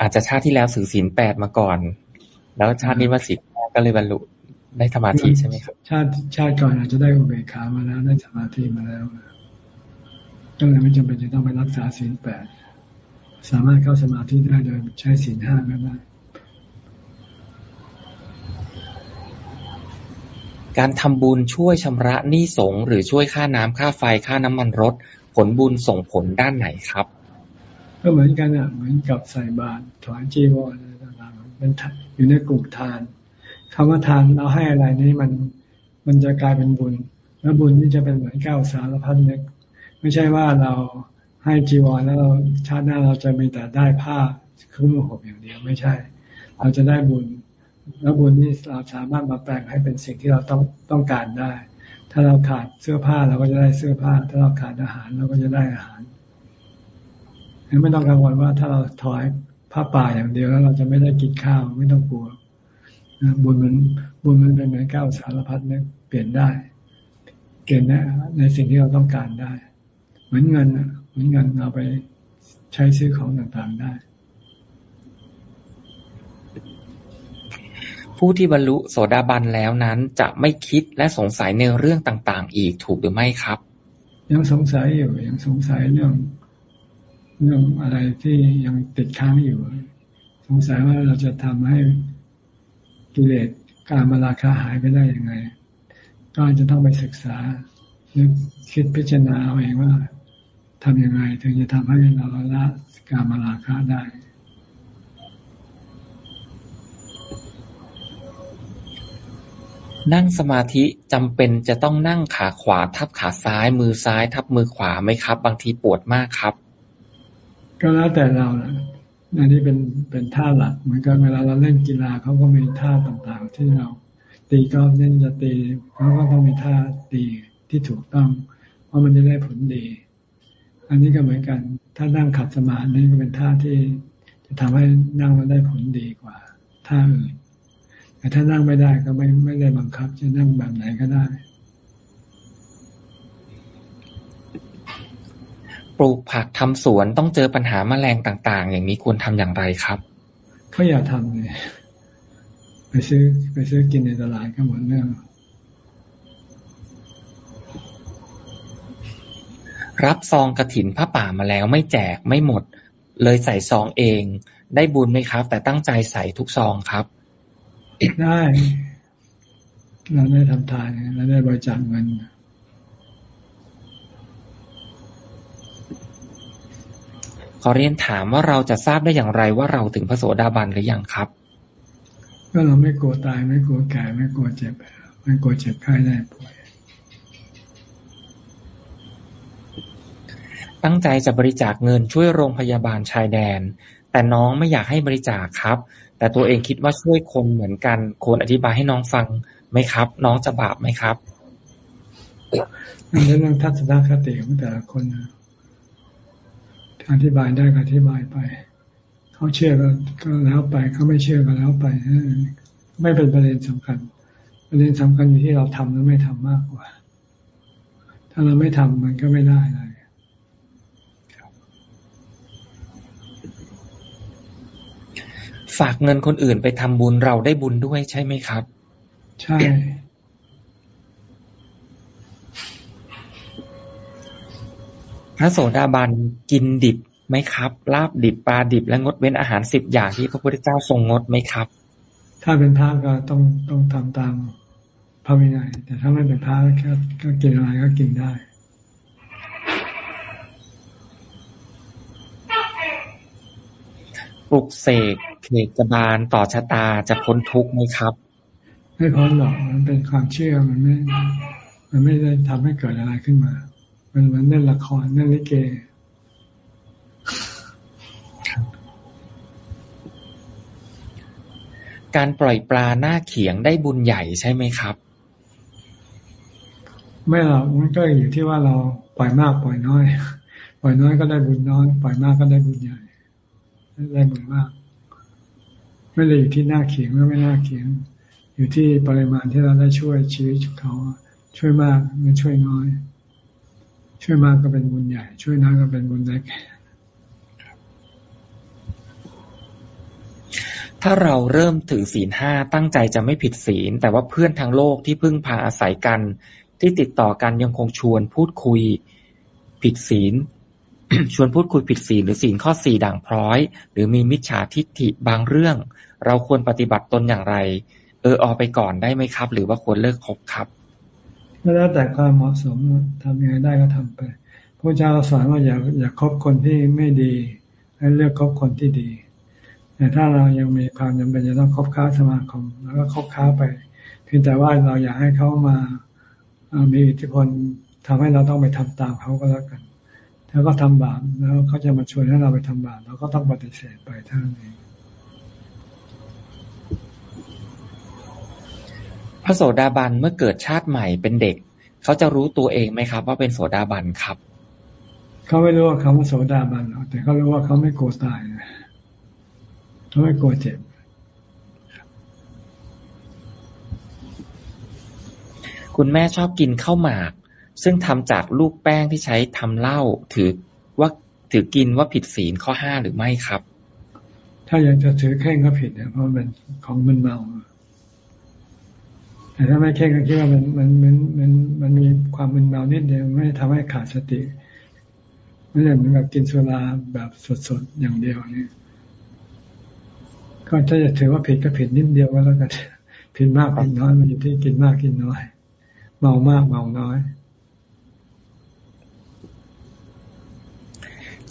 อาจจะชาติที่แล้วสื่อศีลแปดมาก่อน แล้วชาตินี้มาศีลก็เลยบรรลุได้สมาธิใช่ไหมครับ ชาติชาติก่อนอาจจะได้อุเบกขามาแล้วได้สมาธิมาแล้ว ก็เลยไม่จำเป็นจะต้องไปรักษาศีลแปดสามารถเข้าสมาธิได้โดยใช้ศีลห้าก็ได้การทำบุญช่วยชำระหนี้สงหรือช่วยค่าน้ำค่าไฟค่าน้ำมันรถ ผลบุญส่งผลด้านไหนครับ ก็เหมือนกันอะเหมือนกับใส่บาตรถวายจีวรอะไรต่างๆเป็นอยู่ในกลุ่มทานคำว่าทานเราให้อะไรนี่มันมันจะกลายเป็นบุญ แล้วบุญนี่จะเป็นเหมือนแก้วสารพัดนึก ไม่ใช่ว่าเราให้จีวรแล้วเราชาติหน้าเราจะมีแต่ได้ผ้าเครื่องมือหบอย่างเดียวไม่ใช่ เราจะได้บุญ แล้วบุญนี่เราสามารถมาแปลงให้เป็นสิ่งที่เราต้องต้องการได้ ถ้าเราขาดเสื้อผ้าเราก็จะได้เสื้อผ้า ถ้าเราขาดอาหารเราก็จะได้อาหารไม่ต้องกังวลว่าถ้าเราถอยผ้าป่าอย่างเดียวแล้วเราจะไม่ได้กินข้าวไม่ต้องกลัวบุญมันบุญมันเป็นเหมือนก้าวสารพัดเนี่ยเปลี่ยนได้ เปลี่ยนในในสิ่งที่เราต้องการได้ เหมือนเงินเหมือนเงินเอาไปใช้ซื้อของต่างๆได้ ผู้ที่บรรลุโสดาบันแล้วนั้นจะไม่คิดและสงสัยในเรื่องต่าง ๆ อีกถูกหรือไม่ครับ ยังสงสัยอยู่ยังสงสัยเรื่องเรื่องอะไรที่ยังติดค้างอยู่ สงสัยว่าเราจะทำให้กิเลสการมาราคาหายไปได้ยังไง ก็จะต้องไปศึกษาคิดพิจารณาเอาเองว่า ทำยังไงถึงจะทำให้เราละการมาราคาได้นั่งสมาธิจำเป็นจะต้องนั่งขาขวาทับขาซ้ายมือซ้าย ทับมือขวาไหมครับ บางทีปวดมากครับ ก็แล้วแต่เรานะอันนี้เป็นเป็นท่าหลัก เหมือนกันเวลาเราเล่นกีฬาเขาก็มีท่าต่างๆ ที่เรา ตีก็เล่นจะตีเขาก็ต้องมีท่าตีที่ถูกต้อง เพราะมันจะได้ผลดี อันนี้ก็เหมือนกัน ถ้านั่งขัดสมาธินี่ก็เป็นท่าที่จะทำให้นั่งมันได้ผลดีกว่าท่าอื่นแต่ถ้านั่งไม่ได้ก็ไม่ไม่ได้บังคับ จะนั่งแบบไหนก็ได้ปลูกผักทำสวนต้องเจอปัญหาแมลงต่าง ๆ อย่างนี้ควรทำอย่างไรครับก็อย่าทำเลยไปซื้อไปซื้อกินในตลาดก็หมดเรื่อง รับซองกระถินผ้าป่ามาแล้วไม่แจก ไม่หมด เลยใส่ซองเอง ได้บุญไหมครับ แต่ตั้งใจใส่ทุกซองครับ ได้ เราได้ทำทานเราได้บริจาคเงินขอเรียนถามว่าเราจะทราบได้อย่างไรว่าเราถึงพระโสดาบันหรือยังครับ ก็เราไม่กลัวตายไม่กลัวแก่ไม่กลัวเจ็บไม่กลัวเจ็บไข้ได้ป่วย ตั้งใจจะบริจาคเงินช่วยโรงพยาบาลชายแดน แต่น้องไม่อยากให้บริจาคครับ แต่ตัวเองคิดว่าช่วยคนเหมือนกันควรอธิบายให้น้องฟังไหมครับ น้องจะบาปไหมครับนั่นเรื่องทัศนคติของแต่ละคนอธิบายได้ก็อธิบายไป เขาเชื่อก็แล้วไปเขาไม่เชื่อก็แล้วไปไม่เป็นประเด็นสำคัญ ประเด็นสำคัญอยู่ที่เราทำหรือไม่ทำมากกว่า ถ้าเราไม่ทำมันก็ไม่ได้เลย ฝากเงินคนอื่นไปทำบุญเราได้บุญด้วยใช่ไหมครับ ใช่ พระโสดาบันกินดิบไหมครับ ลาบดิบปลาดิบและงดเว้นอาหารสิบอย่างที่พระพุทธเจ้าทรงงดไหมครับ ถ้าเป็นพระก็ต้องต้องทำตามพระวินัยแต่ถ้าไม่เป็นพระก็ก็กินอะไรก็กินได้ ปลุกเสกเขกจบาลต่อชะตาจะพ้นทุกข์ไหมครับ ไม่พ้นหรอกมันเป็นความเชื่อมันไม่ มันไม่ได้ทำให้เกิดอะไรขึ้นมา มันเหมือนเล่นละครเล่นลิเกการปล่อยปลาหน้าเขียงได้บุญใหญ่ใช่ไหมครับ ไม่หรอกมันก็อยู่ที่ว่าเราปล่อยมากปล่อยน้อย ปล่อยน้อยก็ได้บุญน้อย ปล่อยมากก็ได้บุญใหญ่ ได้บุญมาก ไม่ได้อยู่ที่หน้าเขียงหรือไม่หน้าเขียง อยู่ที่ปริมาณที่เราได้ช่วยชีวิตเขาช่วยมากหรือช่วยน้อย ช่วยมากก็เป็นบุญใหญ่ ช่วยน้อยก็เป็นบุญเล็กถ้าเราเริ่มถือศีลห้าตั้งใจจะไม่ผิดศีล แต่ว่าเพื่อนทางโลกที่พึ่งพาอาศัยกัน ที่ติดต่อกันยังคงชวนพูดคุย ผิดศีล ชวนพูดคุยผิดศีลหรือศีลข้อสี่ด่างพร้อย หรือมีมิจฉาทิฏฐิบางเรื่อง เราควรปฏิบัติตนอย่างไร เออออไปก่อนได้ไหมครับ หรือว่าควรเลิกคบครับก็แล้วแต่ความเหมาะสมทำยังไงได้ก็ทำไปพระเจ้าสอนว่าอย่าอย่าคบคนที่ไม่ดีให้เลือกคบคนที่ดี แต่ถ้าเรายังมีความจำเป็นจะต้องคบค้าสมาคมแล้วก็คบค้าไปเพียงแต่ว่าเราอยากให้เขามามีอิทธิพลทำให้เราต้องไปทำตามเขาก็แล้วกัน ถ้าก็ทำบาปแล้วเขาจะมาชวนให้เราไปทำบาปเราก็ต้องปฏิเสธไปเท่านั้นเองพระโสดาบันเมื่อเกิดชาติใหม่เป็นเด็ก เขาจะรู้ตัวเองไหมครับ ว่าเป็นโสดาบันครับ เขาไม่รู้ว่าเขาเป็นโสดาบันแต่เขารู้ว่าเขาไม่กลัวตายเขาไม่กลัวเจ็บคุณแม่ชอบกินข้าวหมาก ซึ่งทำจากลูกแป้งที่ใช้ทำเหล้าถือว่าถือกินว่าผิดศีลข้อห้าหรือไม่ครับ ถ้ายังจะถือแข่งก็ผิดเนี่ยเพราะมันของมึนเมาแต่ถ้าไม่แข่งก็คิดว่ามันมันมันมันมันมีความมึนเมานิดเดียวไม่ทำให้ขาดสติไม่ได้เหมือนกับกินสุราแบบสดๆอย่างเดียวนี่ก็ถ้าจะถือว่าผิดก็ผิดนิดเดียวก็แล้วกันผิดมากผิดน้อยมันอยู่ที่กินมากกินน้อย เมามากเมาน้อย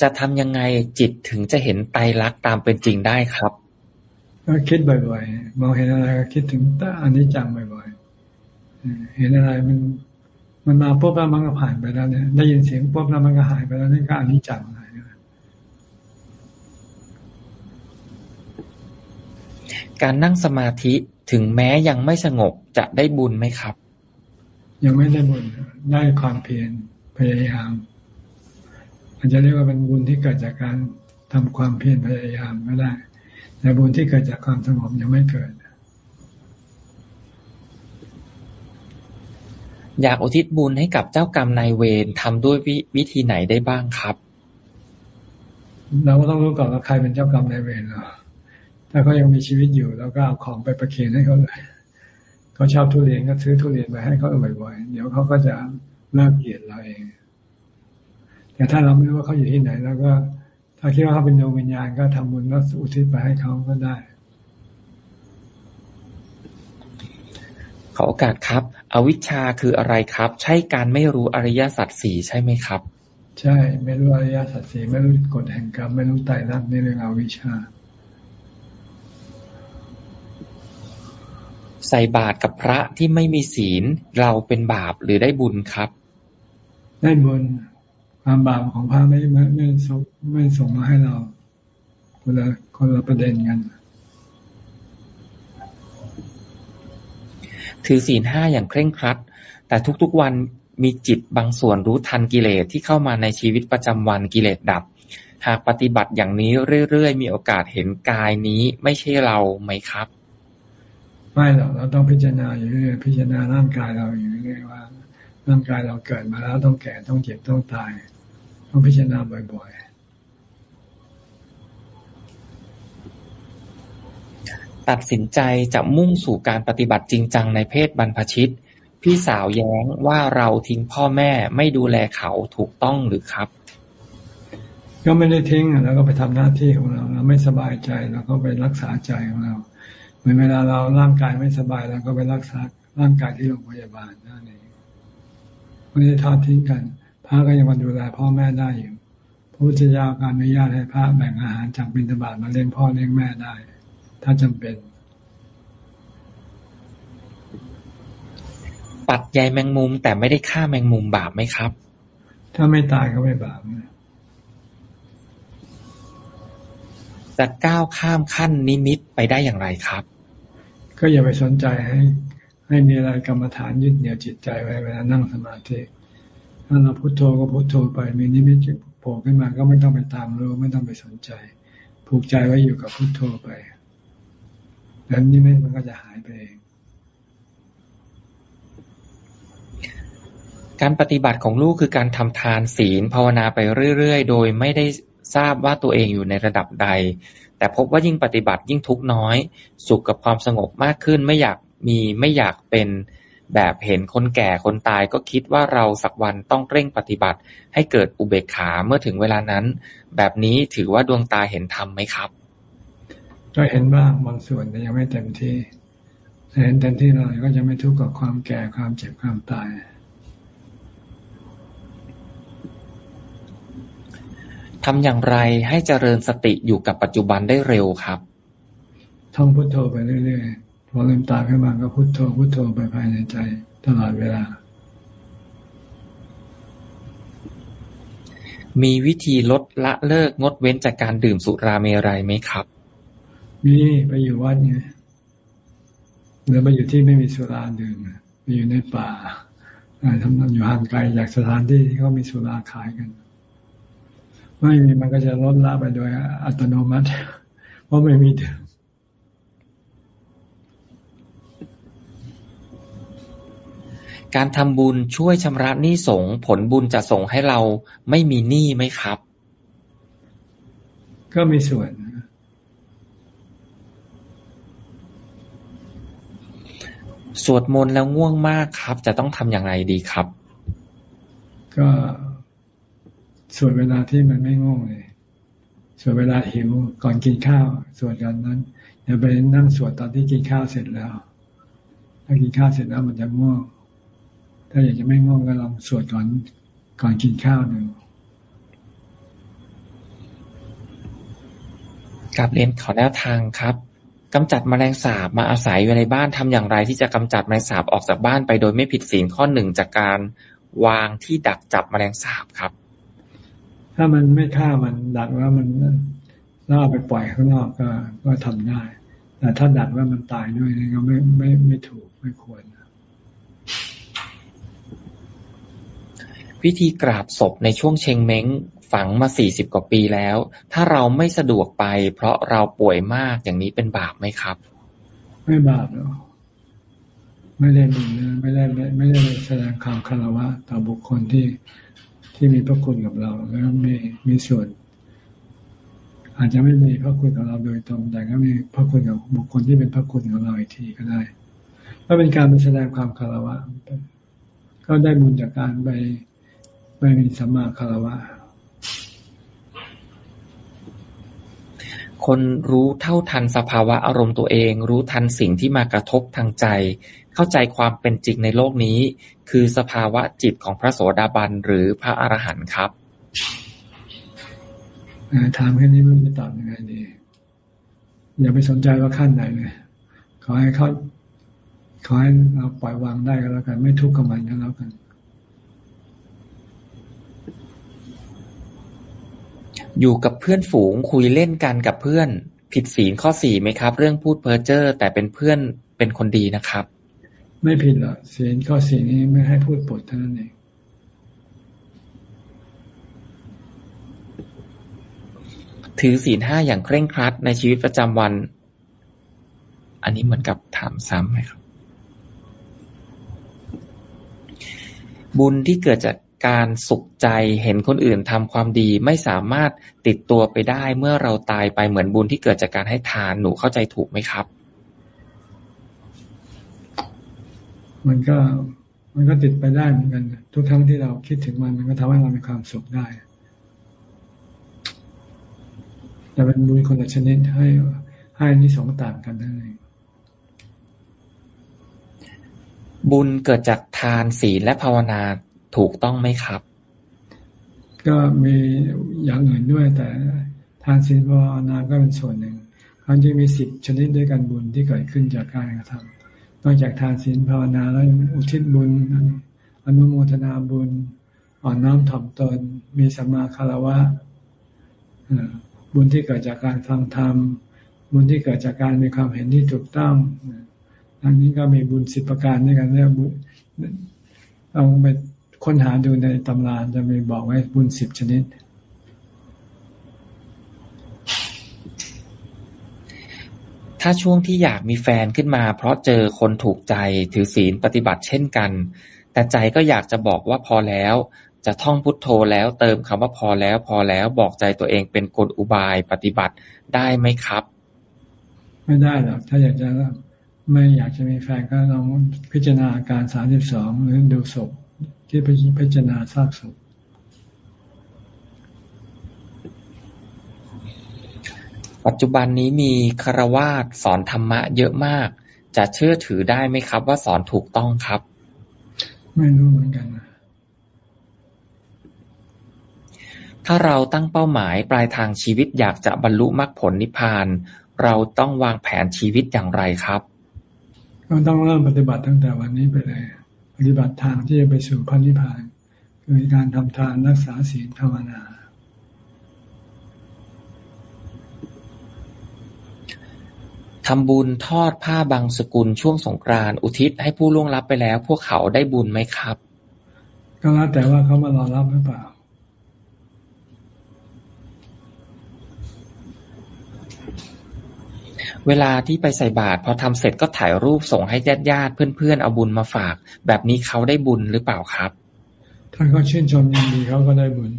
จะทำยังไงจิตถึงจะเห็นไตรลักษณ์ตามเป็นจริงได้ครับก็คิดบ่อยๆ มองเห็นอะไรก็คิดถึงตาอันนี้จังบ่อยๆ เห็นอะไรมันมันมาปุ๊บแล้วมันก็ผ่านไปแล้วเนี่ยได้ยินเสียงปุ๊บแล้วมันก็หายไปแล้วนี่ก็อันนี้จังอะไรการนั่งสมาธิถึงแม้ยังไม่สงบจะได้บุญไหมครับ ยังไม่ได้บุญได้ความเพียรพยายาม อาจจะเรียกว่าเป็นบุญที่เกิดจากการทำความเพียรพยายามก็ได้แต่บุญที่เกิดจากความสงบยังไม่เกิด อยากอุทิศบุญให้กับเจ้ากรรมนายเวรทำด้วยววิธีไหนได้บ้างครับ เราก็ต้องรู้ก่อนว่าใครเป็นเจ้ากรรมนายเวรเราถ้าเขายังมีชีวิตอยู่เราก็เอาของไปประเคนให้เขาเลยเขาชอบทุเรียนก็ซื้อทุเรียนไปให้เขาบ่อยๆเดี๋ยวเขาก็จะเลิกเกลียดเราเอง แต่ถ้าเราไม่รู้ว่าเขาอยู่ที่ไหนแล้วก็ ถ้าคิดว่าเขาเป็นดวงวิญญาณก็ทำบุญแล้วอุทิศไปให้เขาก็ได้ ขอโอกาสครับ อวิชชาคืออะไรครับ ใช่การไม่รู้อริยสัจสี่ใช่ไหมครับ ใช่ ไม่รู้อริยสัจสี่ไม่รู้กฎแห่งกรรมไม่รู้ไตรลักษณ์ในเรื่องอวิชชาใส่บาตรกับพระที่ไม่มีศีลเราเป็นบาปหรือได้บุญครับ ได้บุญ ความบาปของพระไม่ไม่ไม่ส่งไม่ส่งมาให้เรา คนละคนละประเด็นกัน ถือศีลห้าอย่างเคร่งครัด แต่ทุกๆวันมีจิตบางส่วนรู้ทันกิเลสที่เข้ามาในชีวิตประจำวันกิเลสดับ หากปฏิบัติอย่างนี้เรื่อยๆ มีโอกาสเห็นกายนี้ไม่ใช่เราไหมครับ ไม่หรอกเราต้องพิจารณาอยู่เรื่อยพิจารณาร่างกายเราอยู่เรื่อยว่าร่างกายเราเกิดมาแล้วต้องแก่ต้องเจ็บต้องตาย ต้องพิจารณาบ่อยๆ ตัดสินใจจะมุ่งสู่การปฏิบัติจริงจังในเพศบรรพชิต พี่สาวแย้งว่าเราทิ้งพ่อแม่ไม่ดูแลเขาถูกต้องหรือครับ ก็ไม่ได้ทิ้งแล้วก็ไปทำหน้าที่ของเราเราไม่สบายใจเราก็ไปรักษาใจของเราเหมือนเวลาเราร่างกายไม่สบายเราก็ไปรักษาร่างกายที่โรงพยาบาลนั่นเองไม่ได้ทอดทิ้งกัน พระก็ยังมาดูแลพ่อแม่ได้อยู่พระพุทธเจ้าการอนุญาตให้พระแบ่งอาหารจากบิณฑบาตมาเลี้ยงพ่อเลี้ยงแม่ได้ ถ้าจำเป็น ปัดใยแมงมุมแต่ไม่ได้ฆ่าแมงมุมบาปไหมครับ ถ้าไม่ตายก็ไม่บาปจะก้าวข้ามขั้นนิมิตไปได้อย่างไรครับ ก็อย่าไปสนใจให้ให้มีอะไรกรรมฐานยึดเหนี่ยวจิตใจไว้เวลานั่งสมาธิ ถ้าเราพุโทโธก็พุโทโธไปมีนิมิตโผล่ขึ้นมาก็ไม่ต้องไปตามรู้ไม่ต้องไปสนใจ ผูกใจไว้อยู่กับพุโทโธไปแล้วนิมิตมันก็จะหายไปเองการปฏิบัติของลูกคือการทำทานศีลภาวนาไปเรื่อยๆ โดยไม่ได้ทราบว่าตัวเองอยู่ในระดับใด แต่พบว่ายิ่งปฏิบัติยิ่งทุกน้อย สุขกับความสงบมากขึ้นไม่อยากมีไม่อยากเป็น แบบเห็นคนแก่คนตายก็คิดว่าเราสักวันต้องเร่งปฏิบัติ ให้เกิดอุเบกขาเมื่อถึงเวลานั้น แบบนี้ถือว่าดวงตาเห็นธรรมไหมครับ ก็เห็นบ้างบางส่วนแต่ยังไม่เต็มที่เห็นเต็มที่เลยก็จะไม่ทุกข์กับความแก่ความเจ็บความตาย ทำอย่างไรให้เจริญสติอยู่กับปัจจุบันได้เร็วครับ ท่องพุทโธไปเรื่อยๆ พอลืมตาขึ้นมาก็พุทโธพุทโธไปภายในใจตลอดเวลา มีวิธีลดละเลิกงดเว้นจากการดื่มสุราเมรัยไหมครับ มีไปอยู่วัดไงหรือไปอยู่ที่ไม่มีสุราดื่มไปอยู่ในป่าทำงานอยู่ห่างไกลจากสถานที่ที่เขามีสุราขายกัน ไม่มีมันก็จะลดละไปโดยอัตโนมัติ เพราะไม่มี การทำบุญช่วยชำระหนี้สงผลบุญจะส่งให้เราไม่มีหนี้ไหมครับ ก็มีส่วน สวดมนต์แล้วง่วงมากครับ จะต้องทำอย่างไรดีครับ ก็สวดเวลาที่มันไม่ง่วงเลยสวดเวลาหิวก่อนกินข้าวสวดกันนั้นอย่าไปนั่งสวดตอนที่กินข้าวเสร็จแล้ว ถ้ากินข้าวเสร็จแล้วมันจะง่วง ถ้าอยากจะไม่ง่วงก็ลองสวดก่อนก่อนกินข้าวหนึ่งกับเรียนขอแนวทางครับกำจัดมแมลงสาบมาอาศัยอยู่ในบ้านทำอย่างไร ที่จะกำจัดแมลงสาบออกจากบ้านไปโดยไม่ผิดศีลข้อหนึ่งจากการวางที่ดักจับแมลงสาบครับ ถ้ามันไม่ฆ่ามันดักแล้วมันล่าไปปล่อยข้างนอกก็ก็ทำได้ แต่ถ้าดักแล้วมันตายด้วยนี่ก็ไม่ไม่ไม่ถูกไม่ควร พิธีกราบศพในช่วงเชงเม้งฝังมาสี่สิบกว่าปีแล้ว ถ้าเราไม่สะดวกไป เพราะเราป่วยมากอย่างนี้เป็นบาปไหมครับ ไม่บาปหรอกไม่ได้บุญนะไม่ได้ไม่ได้แสดงความคารวะต่อบุคคลที่ที่มีพระคุณกับเรา แล้วมีมีส่วน อาจจะไม่มีพระคุณกับเราโดยตรงแต่ก็มีพระคุณกับบุคคลที่เป็นพระคุณของเราอีกทีก็ได้ก็เป็นการแสดงความคารวะก็ได้บุญจากการไป ไม่มีสัมมาคารวะ คนรู้เท่าทันสภาวะอารมณ์ตัวเอง รู้ทันสิ่งที่มากระทบทางใจ เข้าใจความเป็นจริงในโลกนี้ คือสภาวะจิตของพระโสดาบันหรือพระอรหันต์ครับถามแค่นี้มันจะตอบยังไงดีอย่าไปสนใจว่าขั้นไหนเลยขอให้เขาขอให้เราปล่อยวางได้ก็แล้วกัน ไม่ทุกข์กับมันก็แล้วกัน อยู่กับเพื่อนฝูง คุยเล่นกันกับเพื่อน ผิดศีลข้อสี่ไหมครับ เรื่องพูดเพ้อเจ้อแต่เป็นเพื่อนเป็นคนดีนะครับ ไม่ผิดหรอกศีลข้อสี่นี้ไม่ให้พูดปดเท่านั้นเองถือศีลห้าอย่างเคร่งครัดในชีวิตประจำวัน อันนี้เหมือนกับถามซ้ำไหมครับ บุญที่เกิดจาก การสุขใจเห็นคนอื่นทำความดีไม่สามารถติดตัวไปได้เมื่อเราตายไปเหมือนบุญที่เกิดจากการให้ทานหนูเข้าใจถูกไหมครับ มันก็มันก็ติดไปได้เหมือนกัน ทุกครั้งที่เราคิดถึงมันมันก็ทำให้เรามีความสุขได้แต่เป็นบุญคนละชนิดให้ให้นิสงต่างกันนั่นเองบุญเกิดจากทานศีลและภาวนา ถูกต้องไหมครับ ก็มีอย่างอื่นด้วย แต่ทานศีลภาวนาก็เป็นส่วนหนึ่งมันจะมีสิบชนิดด้วยกันบุญที่เกิดขึ้นจากการกระทำนอกจากทานศีลภาวนาแล้วอุทิศบุญอนุโมทนาบุญอ่อนน้อมถ่อมตน มีสัมมาคารวะบุญที่เกิดจากการฟังธรรม บุญที่เกิดจากการมีความเห็นที่ถูกต้องอันนี้ก็มีบุญสิบประการด้วยกันเรียกบุญเอาไป ค้นหาดูในตำราจะมีบอกไว้บุญสิบชนิด ถ้าช่วงที่อยากมีแฟนขึ้นมา เพราะเจอคนถูกใจถือศีลปฏิบัติเช่นกัน แต่ใจก็อยากจะบอกว่าพอแล้ว จะท่องพุทโธแล้วเติมคำว่าพอแล้วพอแล้วบอกใจตัวเองเป็นกลอุบายปฏิบัติได้ไหมครับ ไม่ได้หรอกถ้าอยากจะไม่อยากจะมีแฟนก็ลองพิจารณาการสามสิบสองหรือดูศพ ที่พิจารณาซากศพปัจจุบันนี้มีคารวาสสอนธรรมะเยอะมาก จะเชื่อถือได้ไหมครับ ว่าสอนถูกต้องครับ ไม่รู้เหมือนกันนะทถ้าเราตั้งเป้าหมายปลายทางชีวิตอยากจะบรรลุมรรคผลนิพพาน เราต้องวางแผนชีวิตอย่างไรครับ ก็ต้องเริ่มปฏิบัติตั้งแต่วันนี้ไปเลย ปฏิบัติทางที่จะไปสู่พระนิพพาน คือการทำทานรักษาศีลภาวนา ทำบุญทอดผ้าบางสกุลช่วงสงกรานต์อุทิศให้ผู้ล่วงลับไปแล้ว พวกเขาได้บุญไหมครับ ก็แล้วแต่ว่าเขามารอรับหรือเปล่า เวลาที่ไปใส่บาตรพอทำเสร็จก็ถ่ายรูปส่งให้ญาติญาติเพื่อนๆเอาบุญมาฝาก แบบนี้เขาได้บุญหรือเปล่าครับ ถ้าเขาชื่นชมยินดีเขาก็ได้บุญ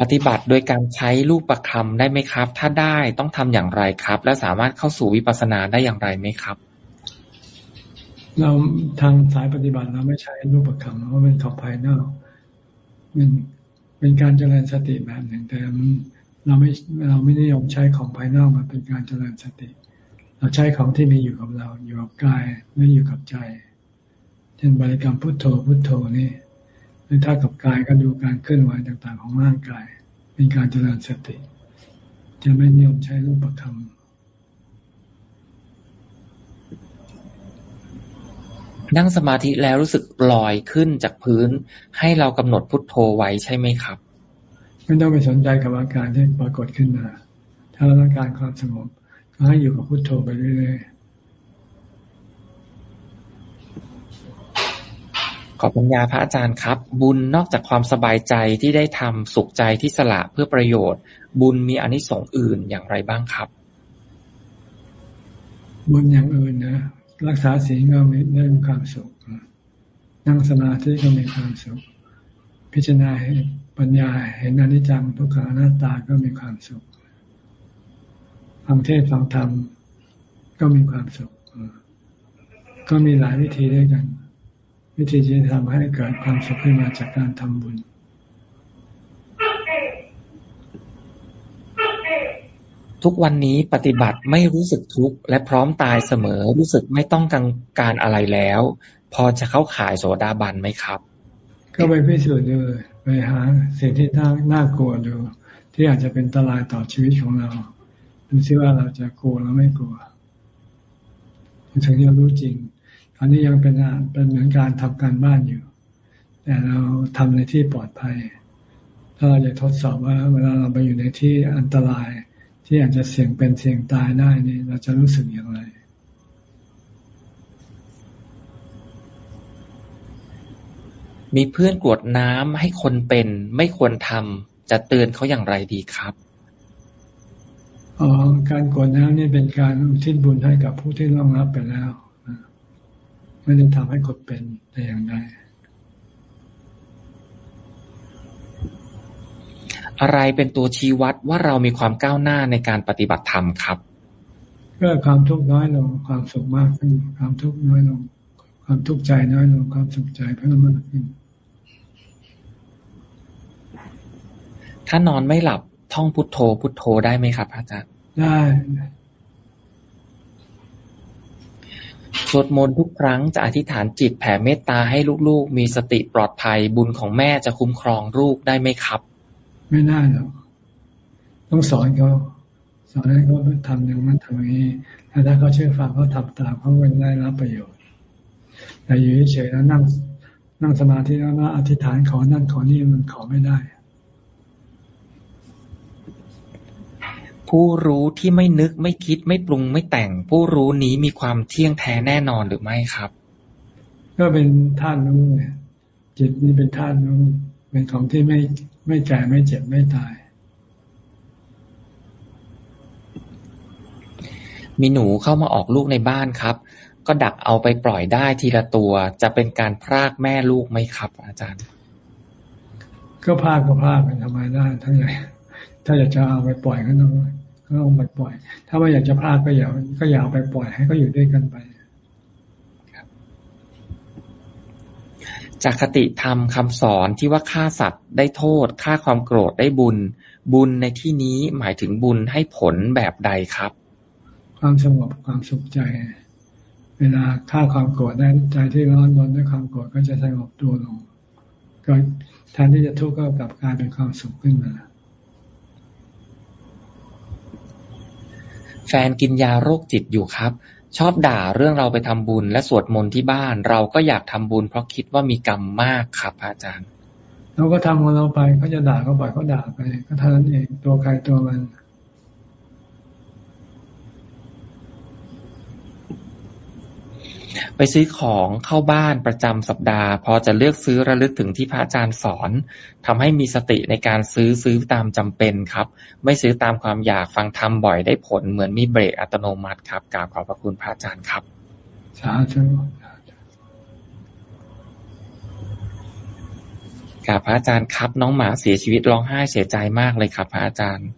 ปฏิบัติโดยการใช้รูปประคำได้ไหมครับ ถ้าได้ต้องทำอย่างไรครับ และสามารถเข้าสู่วิปัสสนาได้อย่างไรไหมครับ เราทางสายปฏิบัติเราไม่ใช้รูปประคำเพราะเป็นของภายนอกเป็น เป็นการเจริญสติแบบหนึ่ง แต่เราไม่เราไม่นิยมใช้ของภายนอกมาเป็นการเจริญสติ เราใช้ของที่มีอยู่กับเรา อยู่กับกายไม่อยู่กับใจ เช่นบริกรรมพุทโธพุทโธนี่หรือถ้ากับกายก็ดูการเคลื่อนไหวต่างๆ ของร่างกาย เป็นการเจริญสติ จะไม่นิยมใช้รูปคำ นั่งสมาธิแล้วรู้สึกลอยขึ้นจากพื้น ให้เรากำหนดพุทโธไว้ใช่ไหมครับ ไม่ต้องไปสนใจกับอาการที่ปรากฏขึ้นมา ถ้าเราต้องการความสงบก็ให้อยู่กับพุทโธไปเรื่อยๆขอปัญญาพระอาจารย์ครับ บุญนอกจากความสบายใจที่ได้ทำสุขใจที่สละเพื่อประโยชน์ บุญมีอนิสงส์อื่นอย่างไรบ้างครับ บุญอย่างอื่นนะ รักษาศีลก็มีได้มีความสุข นั่งสมาธิก็มีความสุข พิจารณาเห็นปัญญาเห็นอนิจจังทุกขังอนัตตาก็มีความสุขฟังเทศฟังธรรมก็มีความสุข ก็มีหลายวิธีด้วยกัน วิธีที่ทำให้เกิดความสุขขึ้นมาจากการทำบุญ ทุกวันนี้ปฏิบัติไม่รู้สึกทุกข์และพร้อมตายเสมอรู้สึกไม่ต้องกังการอะไรแล้ว พอจะเข้าขายโสดาบันไหมครับ ก็ไปพิสูจน์ดูไปหาสิ่งที่น่าน่ากลัวดู ที่อาจจะเป็นตรายต่อชีวิตของเราดูซิว่าเราจะกลัวหรือไม่กลัวถึงจะรู้จริง อันนี้ยังเป็นเป็นเหมือนการทำการบ้านอยู่ แต่เราทำในที่ปลอดภัย ถ้าเราจะทดสอบว่า เวลาเราไปอยู่ในที่อันตราย ที่อาจจะเสี่ยงเป็นเสี่ยงตายได้นี่เราจะรู้สึกอย่างไร มีเพื่อนกวดน้ำให้คนเป็นไม่ควรทำจะเตือนเขาอย่างไรดีครับอ๋อการกวดน้ำนี่เป็นการทิ้นบุญให้กับผู้ที่ร่วงรับไปแล้วไม่ได้ทำให้คนเป็นแต่อย่างใด อะไรเป็นตัวชี้วัดว่าเรามีความก้าวหน้าในการปฏิบัติธรรมครับก็ความทุกข์น้อยลง ความสุขมากขึ้น ความทุกข์น้อยลง ความทุกข์ใจน้อยลง ความสุขใจเพิ่มมากขึ้น ถ้านอนไม่หลับท่องพุทโธ พุทโธได้ไหมครับอาจารย์ได้สวดมนต์ทุกครั้งจะอธิษฐานจิตแผ่เมตตาให้ลูกๆ มีสติปลอดภัยบุญของแม่จะคุ้มครองลูกได้ไหมครับ ไม่ได้หรอก ต้องสอนเขาสอนให้เขาทำอย่างนั้นทำอย่างนี้ถ้าเขาเชื่อฟังเขาทำตามเขาก็ได้รับประโยชน์ แต่อยู่เฉยๆแล้วนั่งนั่งสมาธิแล้วนะอธิษฐานขอนั่นขอนี่มันขอไม่ได้ ผู้รู้ที่ไม่นึกไม่คิดไม่ปรุงไม่แต่ง ผู้รู้นี้มีความเที่ยงแท้แน่นอนหรือไม่ครับ ก็เป็นธาตุรู้เนี่ยจิตนี้เป็นธาตุรู้เป็นของที่ไม่ ไม่แก่ไม่เจ็บไม่ตาย มีหนูเข้ามาออกลูกในบ้านครับ ก็ดักเอาไปปล่อยได้ทีละตัว จะเป็นการพรากแม่ลูกไหมครับ อาจารย์ ก็พากก็พากเป็นธรรมดาทั้งใหญ่ถ้าอยากจะเอาไปปล่อยก็ต้องก็ต้องไปปล่อย ถ้าว่าอยากจะพลาดก็อย่าก็อย่าไปปล่อยให้เขาอยู่ด้วยกันไป จากคติธรรมคำสอนที่ว่าฆ่าสัตว์ได้โทษฆ่าความโกรธได้บุญ บุญในที่นี้หมายถึงบุญให้ผลแบบใดครับ ความสงบความสุขใจเวเวลาฆ่าความโกรธได้ใจที่ร้อนรนด้วยความโกรธก็จะสงบตัวลงก็แทนที่จะทุกข์ก็กลับกลายเป็นความสุขขึ้นมาแฟนกินยาโรคจิตอยู่ครับ ชอบด่าเรื่องเราไปทำบุญและสวดมนต์ที่บ้าน เราก็อยากทำบุญเพราะคิดว่ามีกรรมมากครับอาจารย์ เราก็ทำของเราไปเขาจะด่าก็ปล่อยเขาด่าไป ก็เท่านั้นเองตัวใครตัวมัน ไปซื้อของเข้าบ้านประจำสัปดาห์ พอจะเลือกซื้อระลึกถึงที่พระอาจารย์สอนทำให้มีสติในการซื้อซื้อตามจำเป็นครับ ไม่ซื้อตามความอยากฟังธรรมบ่อยได้ผลเหมือนมีเบรกอัตโนมัติครับกราบขอบพระคุณพระอาจารย์ครับสาธุกราบพระอาจารย์ครับ น้องหมาเสียชีวิตร้องไห้เสียใจมากเลยครับ พระอาจารย์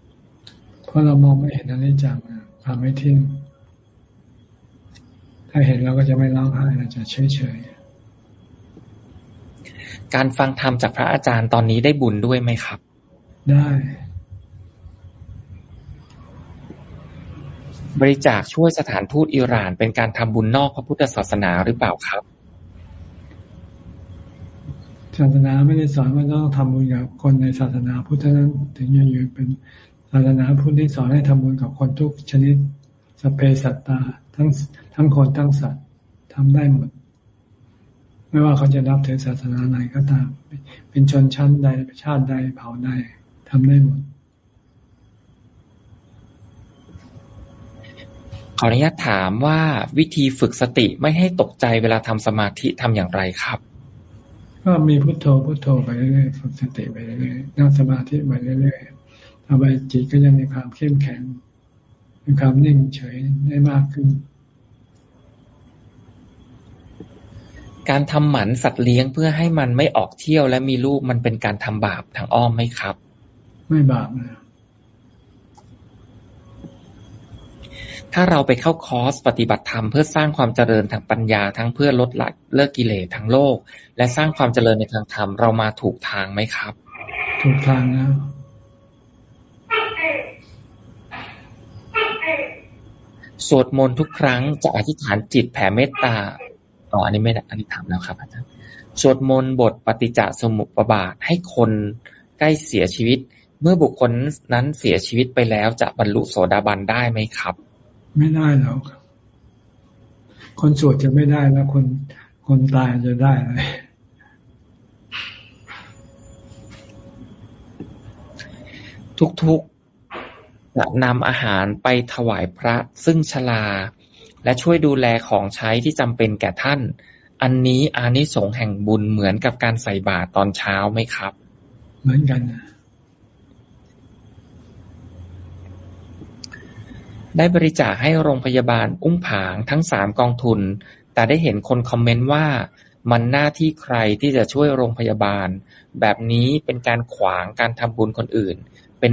เพราะเรามองไม่เห็นอนิจจังความไม่ทิ้ง ถ้าเห็นเราก็จะไม่ร้องไห้เราจะเฉยเฉยการฟังธรรมจากพระอาจารย์ตอนนี้ได้บุญด้วยไหมครับ ได้ บริจาคช่วยสถานทูตอิหร่าน เป็นการทำบุญนอกพระพุทธศาสนาหรือเปล่าครับศาสนาไม่ได้สอนว่าต้องทำบุญกับคนในศาสนาพุทธนั้นถึงจะอยู่เป็นศาสนาพุทธที่สอนให้ทำบุญกับคนทุกชนิดสเปสัตตา ทั้งทั้งคนทั้งสัตว์ทำได้หมด ไม่ว่าเขาจะรับถือศาสนาไหนก็ตาม เป็นชนชั้นใดชาติใดเผ่าใดทำได้หมดขออนุญาตถามว่าวิธีฝึกสติไม่ให้ตกใจเวลาทำสมาธิทำอย่างไรครับ ก็มีพุโทโธพุโทโธไปเรื่อยๆฝึกสติไปเรื่อยๆนั่งสมาธิไปเรื่อยๆทำไปจิตก็จะมีความเข้มแข็ง มีความนิ่งเฉยได้มากขึ้น การทำหมันสัตว์เลี้ยงเพื่อให้มันไม่ออกเที่ยวและมีลูกมันเป็นการทำบาปทางอ้อมไหมครับ ไม่บาปนะถ้าเราไปเข้าคอร์สปฏิบัติธรรมเพื่อสร้างความเจริญทางปัญญาทั้งเพื่อลดละเลิกกิเลสทั้งโลก และสร้างความเจริญในทางธรรมเรามาถูกทางไหมครับ ถูกทางแล้ว สวดมนต์ทุกครั้งจะอธิษฐานจิตแผ่เมตตาอ๋ออันนี้ไม่อันนี้ถามแล้วครับอาจารย์สวดมนต์บทปฏิจจสมุปบาทให้คนใกล้เสียชีวิต เมื่อบุคคลนั้นเสียชีวิตไปแล้วจะบรรลุโสดาบันได้ไหมครับ ไม่ได้หรอกคนสวดจะไม่ได้แล้วคนคนตายจะได้เลยทุกๆ จะนำอาหารไปถวายพระซึ่งชลา และช่วยดูแลของใช้ที่จำเป็นแก่ท่าน อันนี้อานิสงส์แห่งบุญเหมือนกับการใส่บาตรตอนเช้าไหมครับ เหมือนกัน ได้บริจาคให้โรงพยาบาลอุ้งผางทั้งสามกองทุน แต่ได้เห็นคนคอมเมนต์ว่ามันหน้าที่ใครที่จะช่วยโรงพยาบาล แบบนี้เป็นการขวางการทำบุญคนอื่น เป็น